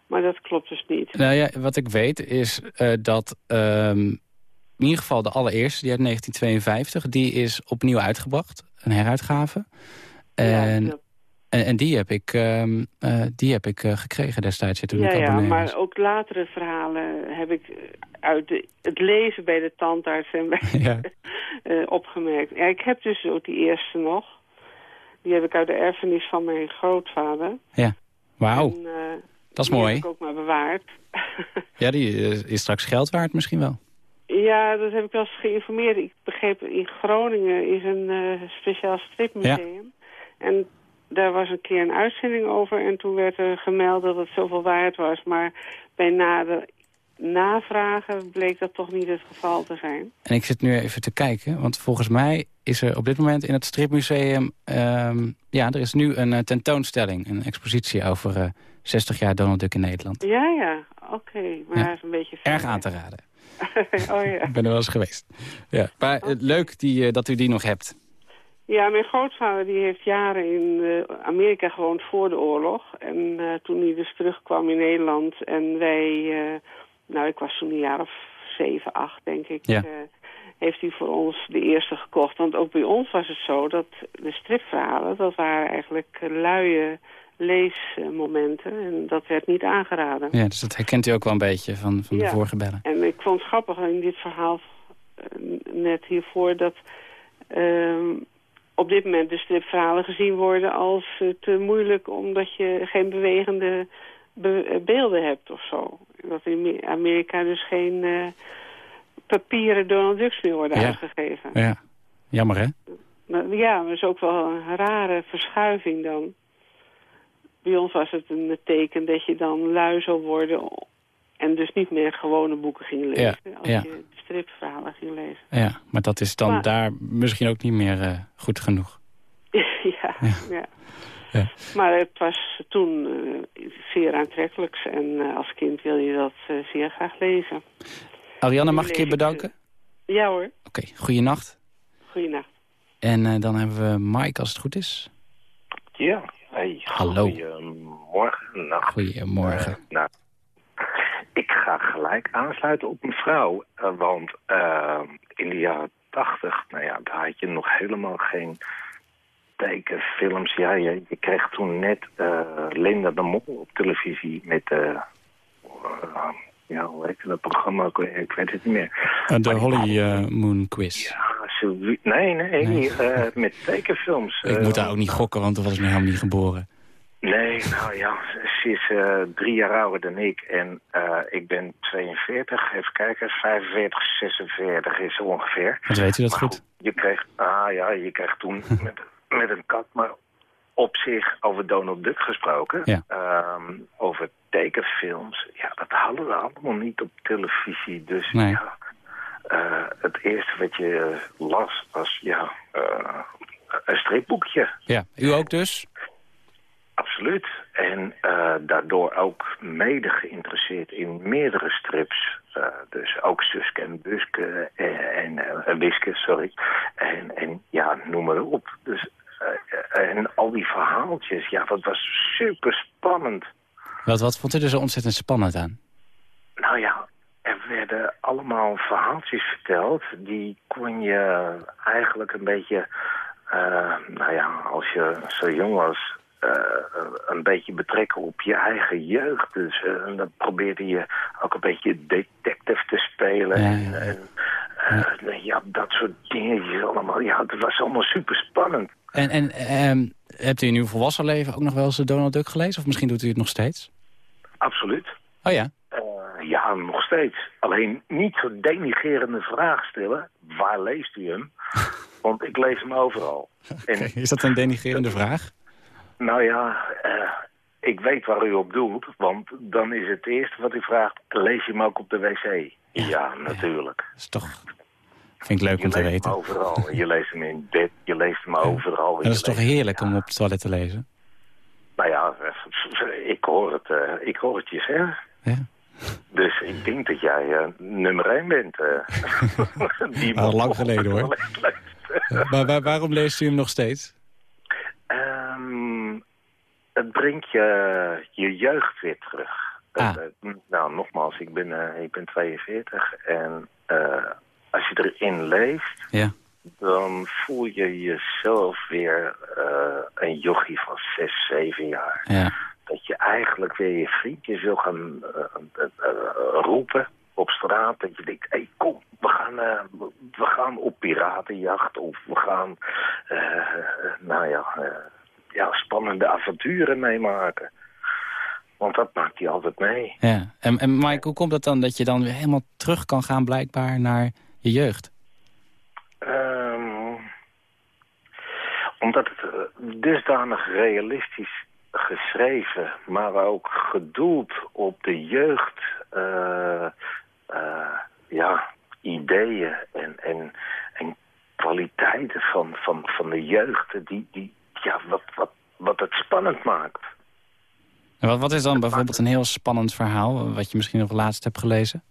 Maar dat klopt dus niet. Nou ja, wat ik weet is eh, dat ehm, in ieder geval de allereerste, die uit 1952, die is opnieuw uitgebracht. Een heruitgave. En, Ja, en, en die heb ik, ehm, eh, die heb ik eh, gekregen destijds ja, toen ja, ik ja, was. maar ook latere verhalen heb ik uit de, het lezen bij de tandarts en bij, Ja. eh, opgemerkt. Ja, ik heb dus ook die eerste nog. Die heb ik uit de erfenis van mijn grootvader. Ja, wauw. Dat is die mooi. heb ik ook maar bewaard. Ja, die is straks geld waard misschien wel. Ja, dat heb ik wel eens geïnformeerd. Ik begreep, in Groningen is een eh, speciaal stripmuseum. En daar was een keer een uitzending over. En toen werd er gemeld dat het zoveel waard was. Maar bij nader navragen bleek dat toch niet het geval te zijn. En ik zit nu even te kijken, want volgens mij is er op dit moment in het stripmuseum... ehm, ja, er is nu een eh, tentoonstelling, een expositie over eh, 60 jaar Donald Duck in Nederland. Ja, ja, oké. Maar Ja. hij is een beetje... ver. Erg aan te raden. oh ja. Ik ben er wel eens geweest. Ja. Maar eh, leuk die, eh, dat u die nog hebt. Ja, mijn grootvader die heeft jaren in eh, Amerika gewoond voor de oorlog. En toen hij dus terugkwam in Nederland en wij... nou, ik was toen een jaar of zeven, acht, denk ik... Ja. heeft hij voor ons de eerste gekocht. Want ook bij ons was het zo dat de stripverhalen... dat waren eigenlijk luie leesmomenten. En dat werd niet aangeraden. Ja, dus dat herkent u ook wel een beetje van, van de Ja. vorige bellen. En ik vond het grappig in dit verhaal eh, net hiervoor dat ehm, op dit moment de stripverhalen gezien worden als eh, te moeilijk omdat je geen bewegende be- beelden hebt of zo. Dat in Me- Amerika dus geen eh, papieren Donald Ducks meer worden Ja. uitgegeven. Ja, jammer hè? Maar ja, dat is ook wel een rare verschuiving dan. Bij ons was het een teken dat je dan lui zou worden en dus niet meer gewone boeken ging lezen. als ja. je stripverhalen ging lezen. Ja, maar dat is dan Maar- daar misschien ook niet meer eh, goed genoeg. ja, ja. Ja. Maar het was toen eh, zeer aantrekkelijk en eh, als kind wil je dat eh, zeer graag lezen. Ariane, mag ik je bedanken? Ja hoor, Oké, goeienacht. goeienacht. En eh, dan hebben we Mike als het goed is. Ja, hey, Hallo. Goedemorgen. Nacht. Goedemorgen. Eh, nou, ik ga gelijk aansluiten op mevrouw. eh, want eh, in de jaren tachtig, nou ja, daar had je nog helemaal geen tekenfilms. Ja, je, je kreeg toen net Linda de Mol op televisie met... ja, hoe heet dat programma? Ik weet het niet meer. De Holly Moon Quiz. Zo- Nee, nee, Nee. eh, met tekenfilms. Ik Eh, moet daar ook niet gokken, want toen was ik nog helemaal niet geboren. Nee, nou ja, ze is eh, drie jaar ouder dan ik en eh, ik ben 42, even kijken, 45, 46 is ongeveer. Wat weet u dat Maar goed? Je kreeg, ah ja, je kreeg toen met, met een kat, maar op zich over Donald Duck gesproken, Ja. ehm, over tekenfilms, ja, dat hadden we allemaal niet op televisie, dus Nee. ja, eh, het eerste wat je las was, ja, eh, een stripboekje. Ja, u ook dus? Absoluut. En eh, daardoor ook mede geïnteresseerd in meerdere strips. Dus ook Suske en Buske en, en Wiske, sorry. En, en ja, noem maar op. Dus, en al die verhaaltjes, ja, dat was super spannend. Wat, wat vond u er zo ontzettend spannend aan? Nou ja, werden allemaal verhaaltjes verteld. Die kon je eigenlijk een beetje, eh, nou ja, als je zo jong was, eh, een beetje betrekken op je eigen jeugd. Dus eh, dan probeerde je ook een beetje detective te spelen. En, en eh, ja, dat soort dingetjes allemaal. Ja, het was allemaal super spannend. En, en ehm, hebt u in uw volwassen leven ook nog wel eens Donald Duck gelezen? Of misschien doet u het nog steeds? Absoluut. Oh ja? Ja, nog steeds. Alleen niet zo denigerende vraag stellen. Waar leest u hem? Want ik lees hem overal. En, Is dat een denigerende vraag? nou ja, eh, ik weet waar u op doelt. Want dan is het eerste wat u vraagt, lees je hem ook op de wc? Ja, natuurlijk. Dat is toch... Vind ik leuk Je om te leest weten. hem overal. Je leest hem in bed, je leest hem overal. En dat is toch heerlijk om op het toilet te lezen? Nou ja, eh, ik hoor het, eh, ik hoor het je zeggen. Ja. Dus ik denk dat jij eh, nummer één bent. eh. Die Al man lang geleden, hoor. Maar waar- waarom leest u hem nog steeds? Ehm, het brengt je, je jeugd weer terug. Ah. Eh, nou, nogmaals, ik ben, ik ben 42 en als je erin leest, Ja. dan voel je jezelf weer een jochie van 6, 7 jaar. Ja. Dat je eigenlijk weer je vriendjes wil gaan eh, eh, eh, roepen op straat. Dat je denkt, hé hey, kom, we gaan, we gaan op piratenjacht of we gaan, nou ja, ja, spannende avonturen meemaken. Want dat maakt hij altijd mee. ja. En, en Mike, hoe komt het dan dat je dan weer helemaal terug kan gaan blijkbaar naar je jeugd? Ehm, omdat het dusdanig realistisch geschreven, maar ook gedoeld op de jeugd, eh, eh, ja, ideeën en, en, en kwaliteiten van, van, van de jeugd, die, die, ja, wat, wat, wat het spannend maakt. En wat, wat is dan bijvoorbeeld een heel spannend verhaal... wat je misschien nog laatst hebt gelezen?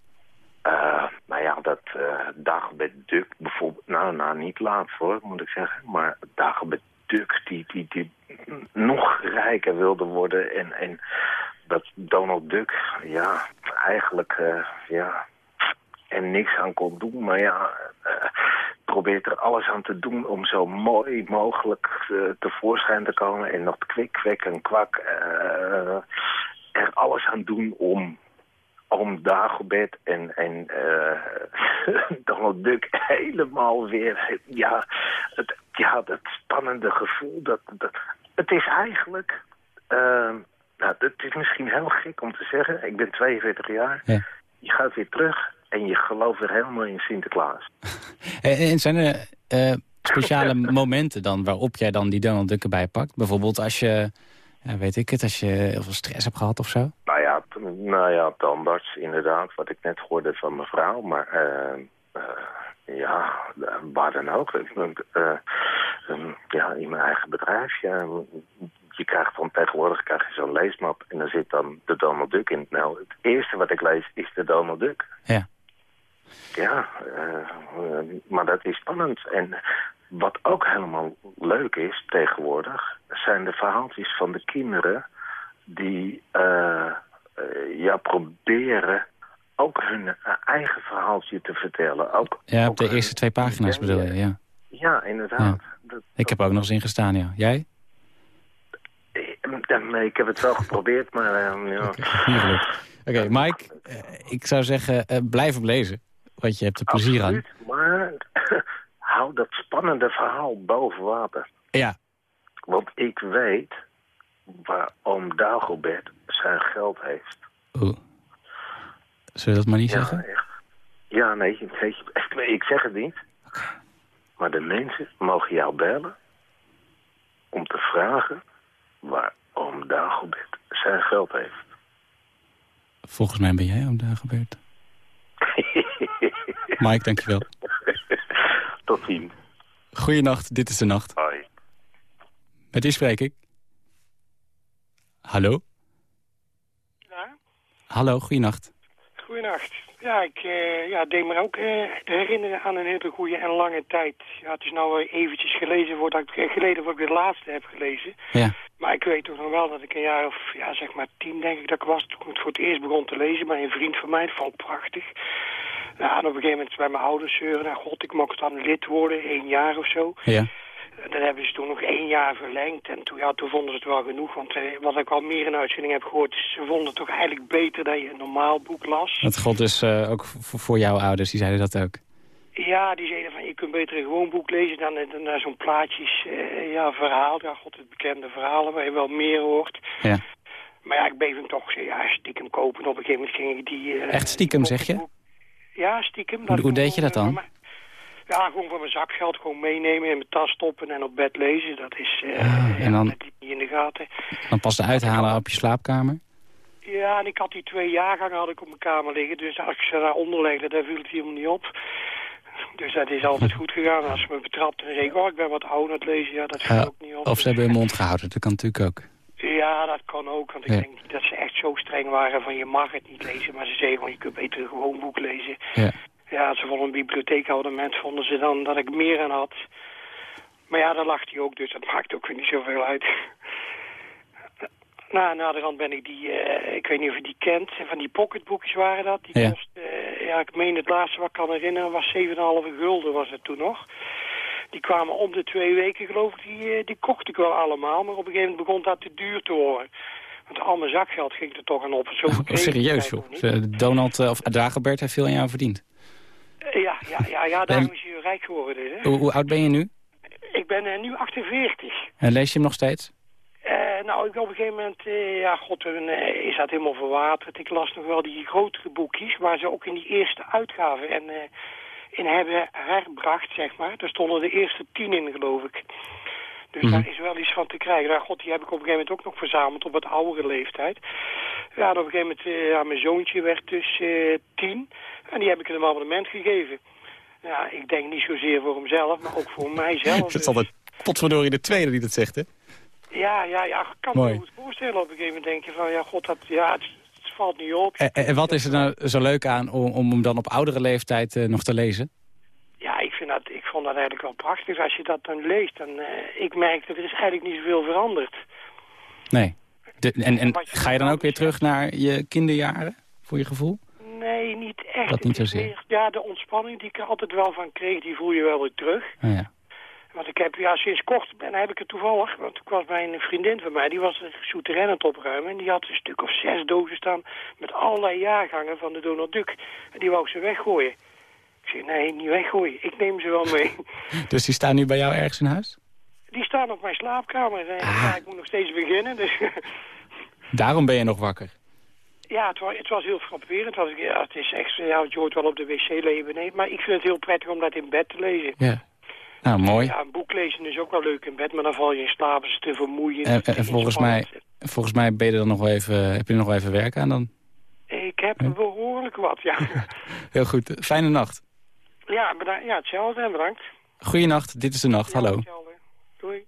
Eh, nou ja, dat eh Dagobert Duck bijvoorbeeld... Nou, nou, niet laatst hoor, moet ik zeggen. Maar Dagobert Duck, die, die, die nog rijker wilde worden. En, en dat Donald Duck, ja, eigenlijk, eh, ja... er niks aan kon doen. Maar ja, eh, probeert er alles aan te doen om zo mooi mogelijk eh, tevoorschijn te komen. En nog kwik, kwek en kwak. er alles aan doen om om Dagobert en, en Donald Duck helemaal weer... Ja, het, ja, dat spannende gevoel. Dat, dat, het is eigenlijk... eh, nou, het is misschien heel gek om te zeggen. Ik ben 42 jaar. Ja. Je gaat weer terug en je gelooft weer helemaal in Sinterklaas. En, en zijn er eh, speciale momenten dan waarop jij dan die Donald Duck erbij pakt? Bijvoorbeeld als je, ja, weet ik het, als je heel veel stress hebt gehad of zo? Nou ja, nou ja, tandarts inderdaad, wat ik net hoorde van mevrouw. Maar eh, eh, ja, eh, waar dan ook. Eh, ehm, ja, in mijn eigen bedrijf. Ja, je krijgt dan tegenwoordig krijg je zo'n leesmap en daar zit dan de Donald Duck in. Nou, het eerste wat ik lees is de Donald Duck. Ja. Ja, eh, maar dat is spannend. En wat ook helemaal leuk is tegenwoordig, zijn de verhaaltjes van de kinderen die eh, ja, proberen ook hun eh, eigen verhaaltje te vertellen. Ook, Ja, op ook de eerste twee pagina's ideeën. bedoel je, ja. Ja, inderdaad. Ja. Dat- Ik heb er ook nog eens in gestaan, ja. Jij? eh, nee, ik heb het wel geprobeerd, maar eh, ja. Oké, Mike, eh, ik zou zeggen, eh, blijf op lezen. Want je hebt er plezier aan. Absoluut, maar hou dat spannende verhaal boven water. Ja. Want ik weet waar oom Dagobert zijn geld heeft. Oeh. Zullen we dat maar niet Ja, zeggen? echt. Ja, nee, ik zeg het niet. Maar de mensen mogen jou bellen om te vragen waar oom Dagobert zijn geld heeft. Volgens mij ben jij oom Dagobert. Mike, dankjewel. Tot ziens. Goeienacht, dit is de nacht. Hoi. Met wie spreek ik? Hallo? Ja? Hallo, goeienacht. Goedenacht. Ja, ik eh, ja, deed me ook eh, herinneren aan een hele goede en lange tijd. Ja, het is nou eventjes gelezen voordat ik, eh, geleden voordat ik de laatste heb gelezen. Ja. Maar ik weet toch nog wel dat ik een jaar of, ja, zeg maar tien denk ik dat ik was, toen ik het voor het eerst begon te lezen bij een vriend van mij. Dat vond ik prachtig. Ja, en op een gegeven moment bij mijn ouders zeuren, nou god, ik mocht dan lid worden, één jaar of zo. Ja. Dat hebben ze toen nog één jaar verlengd. En toen, ja, toen vonden ze het wel genoeg. Want eh, wat ik al meer in uitzending heb gehoord... is ze vonden het toch eigenlijk beter dat je een normaal boek las. Dat god dus eh, ook voor jouw ouders, die zeiden dat ook. Ja, die zeiden van je kunt beter een gewoon boek lezen dan, dan naar zo'n plaatjes eh, ja, verhaal. Ja, god, het bekende verhalen waar je wel meer hoort. Ja. Maar ja, ik bleef hem toch ja, stiekem kopen. Op een gegeven moment ging ik die... eh, Echt stiekem, zeg je? Ja, stiekem. Hoe, hoe deed je dat dan? Ja, gewoon van mijn zakgeld gewoon meenemen in mijn tas stoppen en op bed lezen. Dat is eh en dan- niet in de gaten. Dan pas uithalen op je slaapkamer? Ja, en ik had die twee jaargangen had ik op mijn kamer liggen. Dus als ik ze daaronder legde, daar viel het helemaal niet op. Dus dat is altijd goed gegaan. Als ze me betrapt en zeggen, oh, ik ben wat ouder aan het lezen. Ja, dat viel ook niet op. of ze hebben hun mond gehouden, dat kan natuurlijk ook. Ja, dat kan ook. Want ik Ja. denk dat ze echt zo streng waren van je mag het niet lezen. Maar ze zeiden gewoon, je kunt beter een gewoon boek lezen. Ja. Ja, ze van een bibliotheekabonnement vonden ze dan dat ik meer aan had. Maar ja, daar lag hij ook, dus dat maakt ook weer niet zoveel uit. Nou, na de rand ben ik die, eh, ik weet niet of je die kent, van die pocketboekjes waren dat. Die Ja. kost, eh, ja, ik meen het laatste wat ik kan herinneren was 7,5 gulden was het toen nog. Die kwamen om de twee weken, geloof ik, die, eh, die kocht ik wel allemaal. Maar op een gegeven moment begon dat te duur te worden. Want al mijn zakgeld ging er toch aan op. Zo Oh, serieus, joh. Donald of Dagobert heeft veel aan jou verdiend. Ja, ja, ja, ja daarom is hij rijk geworden. Hè? Hoe, hoe oud ben je nu? Ik ben eh, nu 48. En lees je hem nog steeds? Eh, nou, ik op een gegeven moment, eh, ja, god, toen is dat helemaal verwaterd. Ik las nog wel die grotere boekjes, waar ze ook in die eerste uitgave en in hebben herbracht, zeg maar. Daar stonden de eerste tien in, geloof ik. Dus Mhm. daar is wel iets van te krijgen. Nou, god, die heb ik op een gegeven moment ook nog verzameld op wat oudere leeftijd. Ja, op een gegeven moment, ja, mijn zoontje werd dus eh, tien. En die heb ik een abonnement gegeven. Ja, ik denk niet zozeer voor hemzelf, maar ook voor mijzelf. Dus. is altijd potverdorie de tweede die dat zegt, hè? Ja, ja, ja, ik kan Mooi. me goed voorstellen. Op een gegeven moment denk je van, ja, god, dat, ja, het, het valt niet op. En, en wat is er nou zo leuk aan om, om hem dan op oudere leeftijd eh, nog te lezen? Ja, ik, vind dat, ik vond dat eigenlijk wel prachtig. Als je dat dan leest, dan, eh ik merk dat er is eigenlijk niet zoveel veranderd. Nee. De, en en ga je dan ook weer terug naar je kinderjaren, voor je gevoel? Nee, niet echt. Dat niet zozeer. meer- Ja, de ontspanning die ik er altijd wel van kreeg, die voel je wel weer terug. Oh, ja. Want ik heb, ja, sinds kort ben, heb ik het toevallig, want ik was bij een vriendin van mij, die was een souterrain aan het opruimen. En die had een stuk of zes dozen staan met allerlei jaargangen van de Donald Duck. En die wou ik ze weggooien. Nee, niet weggooien, ik neem ze wel mee. Dus die staan nu bij jou ergens in huis? Die staan op mijn slaapkamer. En ja, ik moet nog steeds beginnen, dus... Daarom ben je nog wakker. Ja, het was, het was heel frapperend. Want, ja, het is echt, ja, je hoort wel op de wc leven. Nee, maar ik vind het heel prettig om dat in bed te lezen. Ja. Nou, mooi. Ja, een boek lezen is ook wel leuk in bed, maar dan val je in slaap. Het is te vermoeiend. En, het volgens, mij, volgens mij ben je er dan nog wel even, heb je er nog wel even werk aan dan. Ik heb behoorlijk wat, ja. Heel goed. Fijne nacht. Ja, bedankt. ja, hetzelfde en bedankt. Goeienacht, dit is de nacht. Hallo. Doei.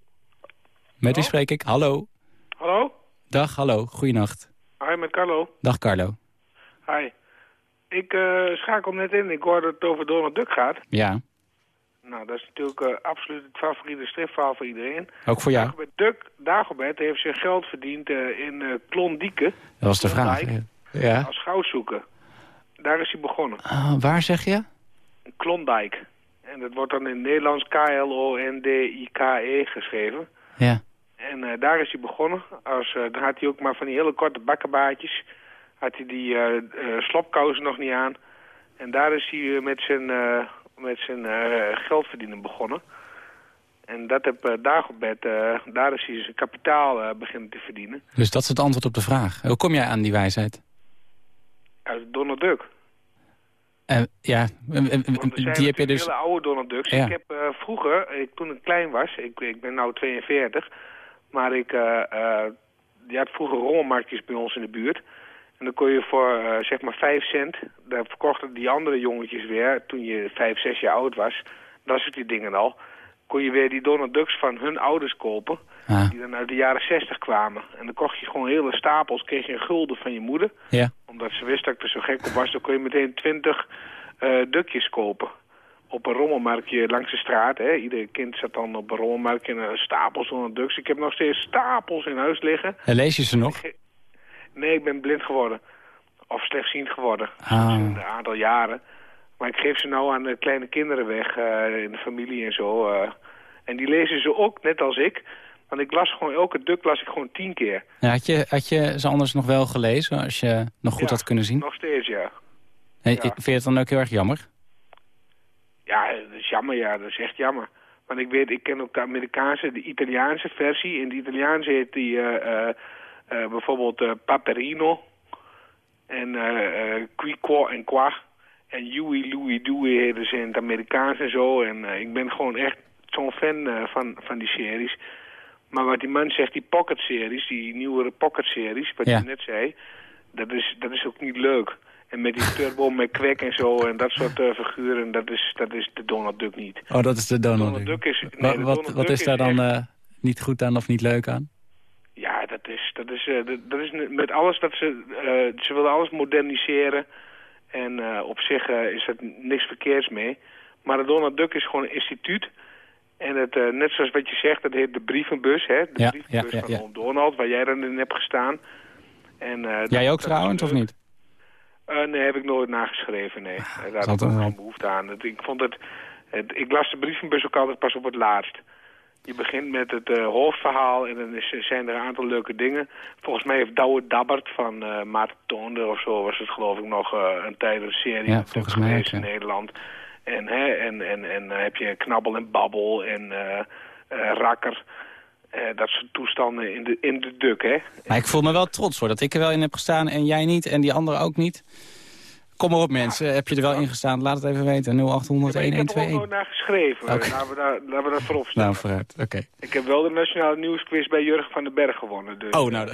Met wie spreek ik? Hallo. Hallo? Dag, hallo. Goeienacht. Hi, met Carlo. Dag Carlo. Hi. Ik eh, schakel net in. Ik hoorde dat het over Donald Duck gaat. Ja, Nou, dat is natuurlijk eh, absoluut het favoriete stripverhaal voor iedereen. ook voor jou. Dagobert Duck, Dagobert heeft zijn geld verdiend eh, in Klondike. Dat was de vraag. Ja. Als goudzoeker. Daar is hij begonnen. Ah, waar zeg je? Klondike. En dat wordt dan in het Nederlands K-L-O-N-D-I-K-E geschreven. Ja. En eh, daar is hij begonnen. Als, eh, dan had hij ook maar van die hele korte bakkenbaardjes. Had hij die eh eh, slopkousen nog niet aan. En daar is hij met zijn, met zijn geld verdienen begonnen. En dat heb Dagobert, daar is hij zijn kapitaal beginnen te verdienen. Dus dat is het antwoord op de vraag. Hoe kom jij aan die wijsheid? Uit Donald Duck. Eh, ja, eh, eh, Want er die heb je dus... hele oude Donald Ducks. Ja. Ik heb vroeger, ik, toen ik klein was, ik, ik ben nu 42, maar ik, eh, die had vroeger rommelmarktjes bij ons in de buurt. En dan kon je voor zeg maar 5 cent, daar verkochten die andere jongetjes weer, toen je 5, 6 jaar oud was, dat soort die dingen al, kon je weer die Donald Ducks van hun ouders kopen. Ah. Die dan uit de jaren 60 kwamen. En dan kocht je gewoon hele stapels, kreeg je een gulden van je moeder. Ja. Omdat ze wist dat ik er zo gek op was, dan kon je meteen 20 eh dukjes kopen. Op een rommelmarktje langs de straat. Hè. Ieder kind zat dan op een rommelmarktje en eh, stapels Donald Ducks. Ik heb nog steeds stapels in huis liggen. En lees je ze nog? Nee, ik ben blind geworden. Of slechtziend geworden. Ah. Een aantal jaren. Maar ik geef ze nou aan de kleine kinderen weg eh, in de familie en zo. en die lezen ze ook, net als ik. Want ik las gewoon, elke duk las ik gewoon tien keer. Ja, had, je, had je ze anders nog wel gelezen, als je nog goed Ja, had kunnen zien? Nog steeds, ja. Hey, ja. Vind je het dan ook heel erg jammer? Ja, dat is jammer, ja. Dat is echt jammer. Want ik weet, ik ken ook de Amerikaanse, de Italiaanse versie. In de Italiaanse heet die eh, eh, eh, bijvoorbeeld Paperino. En Qui Qua en Qua. En Huey, Louie, Dewey heten ze in het Amerikaans en zo. En ik ben gewoon echt zo'n fan van, van die series. Maar wat die man zegt, die pocket-series, die nieuwere pocket-series, wat Ja. je net zei, dat is, dat is ook niet leuk. En met die Turbo McQuack en zo en dat soort eh, figuren, dat is, dat is de Donald Duck niet. Oh, dat is de Donald, Donald Duck. Duck is... nee, wat Donald wat Duck is daar dan echt- eh, niet goed aan of niet leuk aan? Ja, dat is, dat is, eh, dat, dat is met alles dat ze... ze willen alles moderniseren. En op zich is er niks verkeerds mee. Maar de Donald Duck is gewoon een instituut. En het, eh, net zoals wat je zegt, dat heet de brievenbus. Hè? De Ja, brievenbus ja, ja, van. Oom Donald, waar jij dan in hebt gestaan. En, eh, Jij ook trouwens, of niet? Eh, nee, heb ik nooit nageschreven, nee. Eh, Daar had ik geen behoefte aan. Het- ik, vond het, het, ik las de brievenbus ook altijd pas op het laatst. Je begint met het hoofdverhaal en dan is, zijn er een aantal leuke dingen. Volgens mij heeft Douwe Dabbert van eh Maarten Toonder of zo was het geloof ik nog een tijd een serie Ja, volgens mij in. Nederland. En, hè, en, en, en dan heb je Knabbel en Babbel en eh, eh, Rakker. Eh, dat soort toestanden in de, in de duk, hè. Maar ik voel me wel trots hoor, dat ik er wel in heb gestaan en jij niet en die anderen ook niet. Kom maar op mensen, heb je er wel in gestaan? Laat het even weten, 0800 Maar ik heb er ook 1121. nooit naar geschreven. Oké. Laten, we daar, laten we dat voorop stellen. Nou, vooruit, oké. Ik heb wel de Nationale Nieuwsquiz bij Jurgen van den Berg gewonnen. Dus, Oh, nou,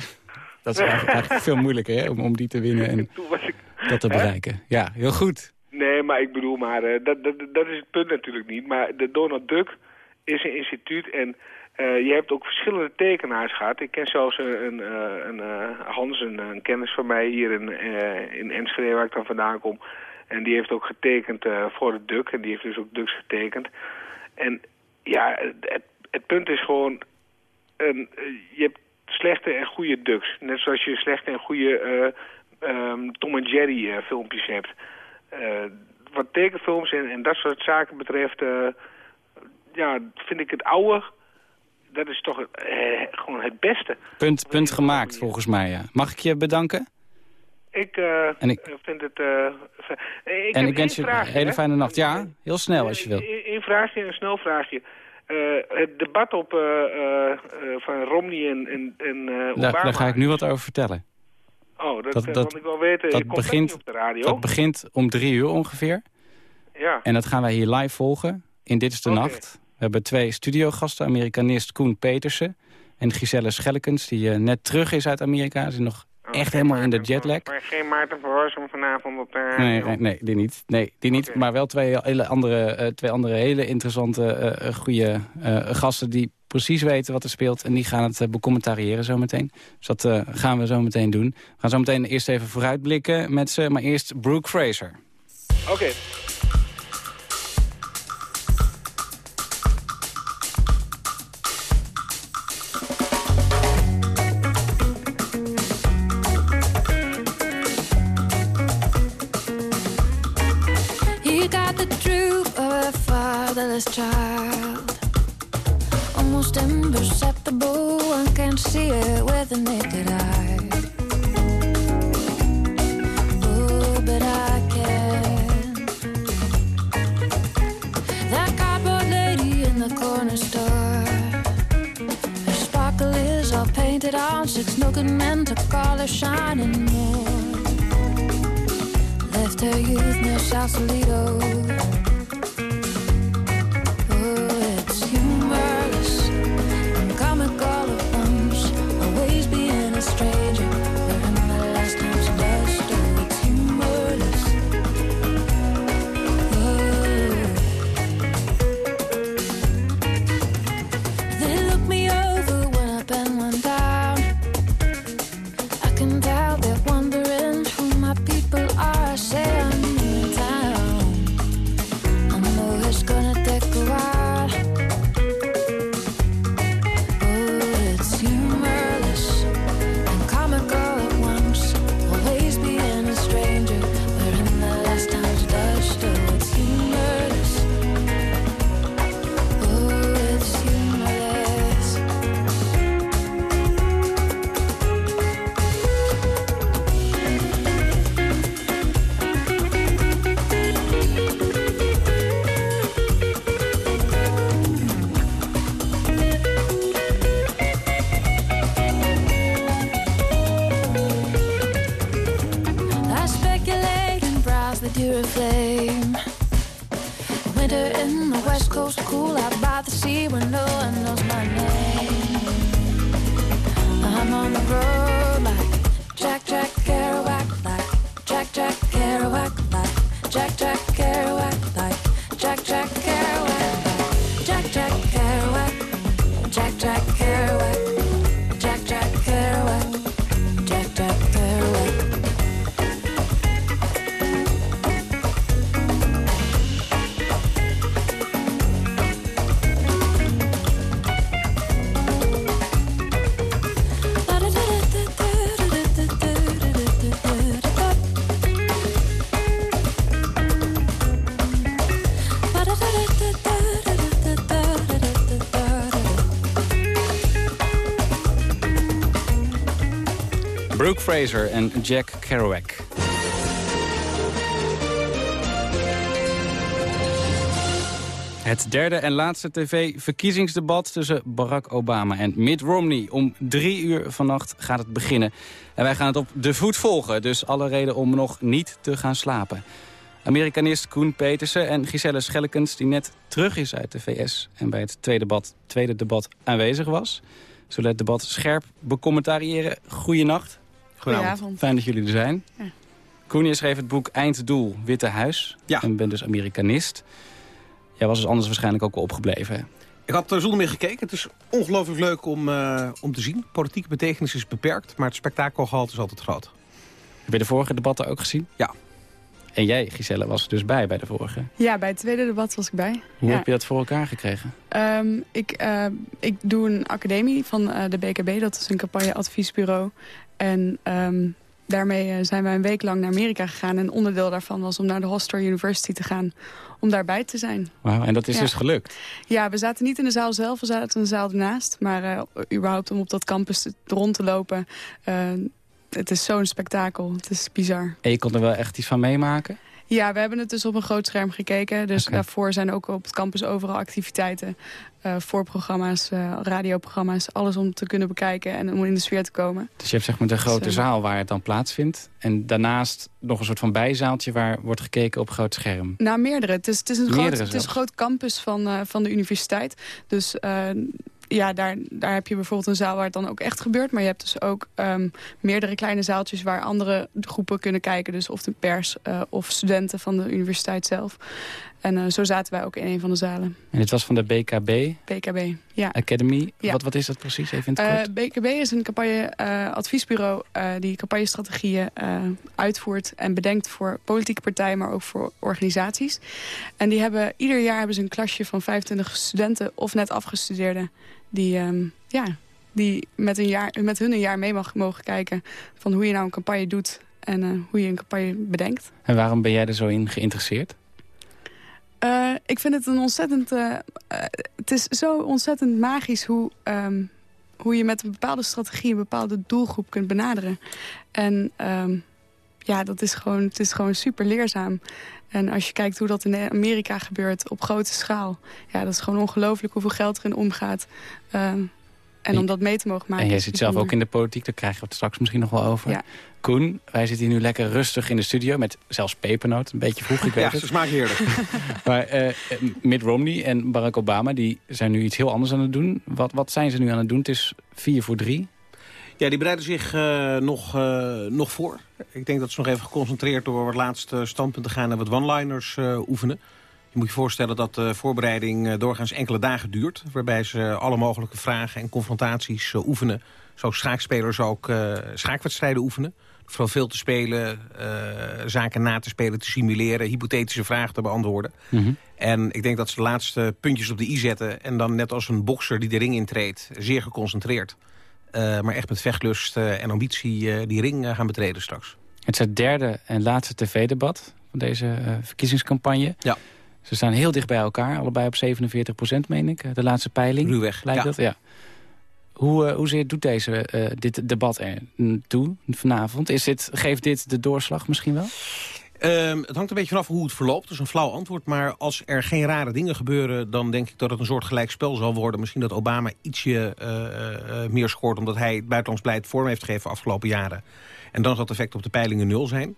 dat, is eigenlijk, eigenlijk veel moeilijker hè, om, om die te winnen en dat te bereiken. Ja, heel goed. Nee, maar ik bedoel maar, eh, dat, dat, dat is het punt natuurlijk niet. Maar de Donald Duck is een instituut en eh, je hebt ook verschillende tekenaars gehad. Ik ken zelfs een, een, eh, Hans, een, kennis van mij hier in, in Enschede waar ik dan vandaan kom. En die heeft ook getekend voor de Duck en die heeft dus ook Ducks getekend. En ja, het, het punt is gewoon, je hebt slechte en goede Ducks. Net zoals je slechte en goede eh, ehm, Tom en Jerry filmpjes hebt. Eh, wat tekenfilms en, en dat soort zaken betreft, eh, ja, vind ik het oude, dat is toch eh, gewoon het beste. Punt, punt gemaakt volgens mij, ja. Mag ik je bedanken? Ik, En ik- vind het... ik en ik wens je een hele fijne nacht. Ja, heel snel als je wil. Eén vraagje en een snel vraagje. Het debat op, van Romney en, en, en Obama. Daar, daar ga ik nu wat over vertellen. Oh, dat, dat- eh, dat- ik wil weten, dat begint- op de radio? Dat begint om drie uur ongeveer. Ja. En dat gaan wij hier live volgen in Dit is de. Nacht. We hebben twee studiogasten, Amerikanist Koen Petersen... en Giselle Schellekens, die eh, net terug is uit Amerika. Ze is nog echt helemaal in de jetlag. Maar geen Maarten van Rossum vanavond op de... Nee, nee, nee, die niet. Nee, die niet. Maar wel twee, hele andere, eh, twee andere hele interessante, eh, eh, goede eh, gasten... die precies weten wat er speelt. En die gaan het uh, becommentariëren zometeen. Dus dat eh, gaan we zo meteen doen. We gaan zo meteen eerst even vooruitblikken met ze. Maar eerst Brooke Fraser. Oké. See it with the naked eye. But I can. That cardboard lady in the corner store. Her sparkle is all painted on, six no men to call her shining more left her youth near Sausalito. En Jack Kerouac. Het derde en laatste tv-verkiezingsdebat tussen Barack Obama en Mitt Romney. Om drie uur vannacht gaat het beginnen. En wij gaan het op de voet volgen, dus alle reden om nog niet te gaan slapen. Amerikanist Koen Petersen en Giselle Schellekens, die net terug is uit de VS... en bij het tweede debat, tweede debat aanwezig was. Zullen het debat scherp becommentariëren. Goeienacht. Goedenavond. Fijn dat jullie er zijn. Ja. Koen, je schreef het boek Einddoel, Witte Huis. Ja. En bent dus Amerikanist. Jij was dus anders waarschijnlijk ook wel opgebleven. hè? Ik had er zonder meer gekeken. Het is ongelooflijk leuk om, eh, om te zien. Politieke betekenis is beperkt, maar het spektakelgehalte is altijd groot. Heb je de vorige debatten ook gezien? Ja. En jij, Giselle, was er dus bij bij de vorige. Ja, bij het tweede debat was ik bij. Hoe ja. heb je dat voor elkaar gekregen? Ehm, ik, eh, ik doe een academie van eh, de BKB, dat is een campagneadviesbureau. En ehm, daarmee eh, zijn wij een week lang naar Amerika gegaan. En onderdeel daarvan was om naar de Hofstra University te gaan, om daarbij te zijn. Wauw, en dat is Ja. dus gelukt. Ja, we zaten niet in de zaal zelf, we zaten in de zaal ernaast. Maar überhaupt om op dat campus te- rond te lopen, het is zo'n spektakel. Het is bizar. En je kon er wel echt iets van meemaken? Ja, we hebben het dus op een groot scherm gekeken. Dus daarvoor zijn ook op het campus overal activiteiten. eh, voorprogramma's, eh, radioprogramma's. Alles om te kunnen bekijken en om in de sfeer te komen. Dus je hebt zeg maar de grote Zo. zaal waar het dan plaatsvindt. En daarnaast nog een soort van bijzaaltje waar wordt gekeken op groot scherm. Nou, meerdere. Het is, het is, een, Meerdere groot, het is een groot campus van, eh, van de universiteit. Dus eh, ja, daar, daar heb je bijvoorbeeld een zaal waar het dan ook echt gebeurt. Maar je hebt dus ook ehm, meerdere kleine zaaltjes waar andere groepen kunnen kijken. Dus of de pers eh, of studenten van de universiteit zelf. En eh, zo zaten wij ook in een van de zalen. En dit was van de BKB BKB, ja. Academy. Ja. Wat, wat is dat precies? Even in het kort. Eh, BKB is een campagne-adviesbureau die campagnestrategieën uitvoert en bedenkt voor politieke partijen, maar ook voor organisaties. En die hebben ieder jaar hebben ze een klasje van 25 studenten of net afgestudeerden die, ehm, ja, die met, een jaar, met hun een jaar mee mag, mogen kijken van hoe je nou een campagne doet en eh, hoe je een campagne bedenkt. En waarom ben jij er zo in geïnteresseerd? Eh, ik vind het een ontzettend... eh, het is zo ontzettend magisch hoe, ehm, hoe je met een bepaalde strategie... een bepaalde doelgroep kunt benaderen. En ehm, ja, dat is gewoon, het is gewoon super leerzaam. En als je kijkt hoe dat in Amerika gebeurt op grote schaal... ja, dat is gewoon ongelooflijk hoeveel geld erin omgaat. Ehm, en om dat mee te mogen maken. en jij zit zelf ook in de politiek, daar krijgen we het straks misschien nog wel over. Ja. Koen, wij zitten hier nu lekker rustig in de studio met zelfs pepernoot. Een beetje vroeg, ik weet Ja, het. ze smaakt heerlijk. Maar eh, Mitt Romney en Barack Obama die zijn nu iets heel anders aan het doen. Wat, wat zijn ze nu aan het doen? Het is vier voor drie. Ja, die bereiden zich eh, nog, eh, nog voor. Ik denk dat ze nog even geconcentreerd door het laatste standpunt te gaan... en wat one-liners eh, oefenen. Je moet je voorstellen dat de voorbereiding doorgaans enkele dagen duurt... waarbij ze alle mogelijke vragen en confrontaties oefenen. Zo schaakspelers ook schaakwedstrijden oefenen. Vooral veel te spelen, zaken na te spelen, te simuleren... hypothetische vragen te beantwoorden. En ik denk dat ze de laatste puntjes op de i zetten... en dan net als een bokser die de ring intreedt, zeer geconcentreerd... eh, maar echt met vechtlust eh, en ambitie eh, die ring gaan betreden straks. Het is het derde en laatste tv-debat van deze verkiezingscampagne. Ja. Ze staan heel dicht bij elkaar, allebei op 47 procent, meen ik. De laatste peiling. Ruwweg, Lijkt ja. dat? Ja. Hoe, eh, hoezeer doet deze, dit debat er toe vanavond? Is dit, geeft dit de doorslag misschien wel? Ehm, het hangt een beetje vanaf hoe het verloopt. Dat is een flauw antwoord. Maar als er geen rare dingen gebeuren... dan denk ik dat het een soort gelijkspel zal worden. Misschien dat Obama ietsje eh, eh, meer scoort... omdat hij het buitenlands beleid vorm heeft gegeven afgelopen jaren. En dan zal het effect op de peilingen nul zijn.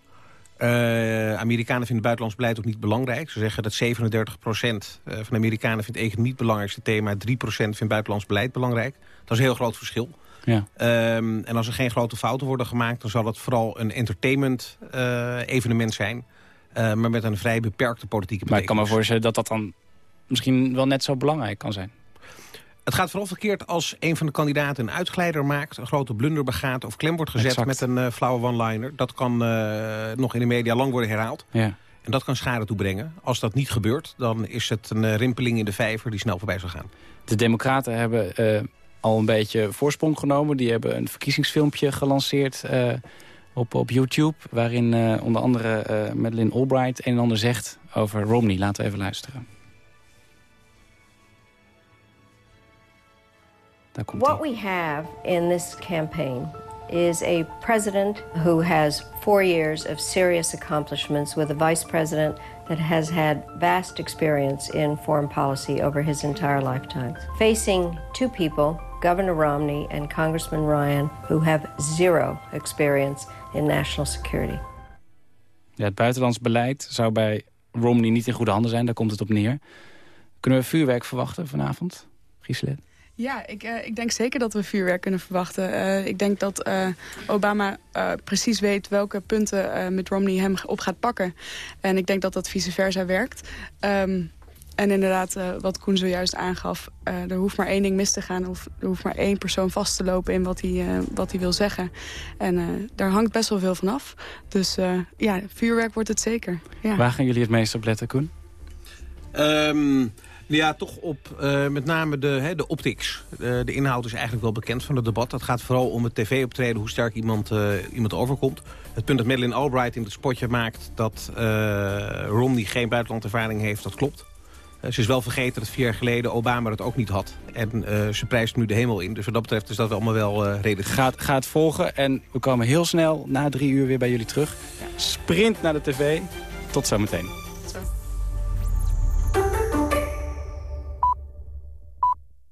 Eh, Amerikanen vinden buitenlands beleid ook niet belangrijk. Ze zeggen dat 37% van de Amerikanen vindt economie het belangrijkste thema. 3% vindt buitenlands beleid belangrijk. Dat is een heel groot verschil. Ja. Ehm, en als er geen grote fouten worden gemaakt... dan zal het vooral een entertainment eh, evenement zijn. eh, maar met een vrij beperkte politieke Maar ik kan me betekenis. voorstellen dat dat dan misschien wel net zo belangrijk kan zijn. Het gaat vooral verkeerd als een van de kandidaten een uitglijder maakt... een grote blunder begaat of klem wordt gezet Exact. met een eh, flauwe one-liner. Dat kan nog in de media lang worden herhaald. Ja. En dat kan schade toebrengen. Als dat niet gebeurt, dan is het een rimpeling in de vijver die snel voorbij zal gaan. De Democraten hebben al een beetje voorsprong genomen. Die hebben een verkiezingsfilmpje gelanceerd eh, op, op YouTube... waarin eh, onder andere eh Madeleine Albright een en ander zegt over Romney. Laten we even luisteren. What we have in this campaign is a president who has four years of serious accomplishments with a vice president that has had vast experience in foreign policy over his entire lifetime. Facing two people, Governor Romney and Congressman Ryan, who have zero experience in national security. Ja, het buitenlands beleid zou bij Romney niet in goede handen zijn. Daar komt het op neer. Kunnen we vuurwerk verwachten vanavond, Gislet? Ja, ik, eh, ik denk zeker dat we vuurwerk kunnen verwachten. Eh, ik denk dat eh, Obama eh, precies weet welke punten eh, met Romney hem op gaat pakken. En ik denk dat dat vice versa werkt. Ehm, en inderdaad, eh, wat Koen zojuist aangaf, eh, er hoeft maar één ding mis te gaan. Of er hoeft maar één persoon vast te lopen in wat hij, eh, wat hij wil zeggen. En eh, daar hangt best wel veel van af. Dus eh, ja, vuurwerk wordt het zeker. Ja. Waar gaan jullie het meest op letten, Koen? Ehm, ja, toch op eh, met name de, hè, de optics. Eh, de inhoud is eigenlijk wel bekend van het debat. Het gaat vooral om het tv-optreden, hoe sterk iemand, eh, iemand overkomt. Het punt dat Madeleine Albright in het spotje maakt... dat eh, Romney geen buitenlandervaring heeft, dat klopt. Eh, ze is wel vergeten dat vier jaar geleden Obama het ook niet had. En eh, ze prijst nu de hemel in. Dus wat dat betreft is dat allemaal wel eh reden. Gaat, gaat volgen en we komen heel snel na drie uur weer bij jullie terug. Sprint naar de tv. Tot zometeen.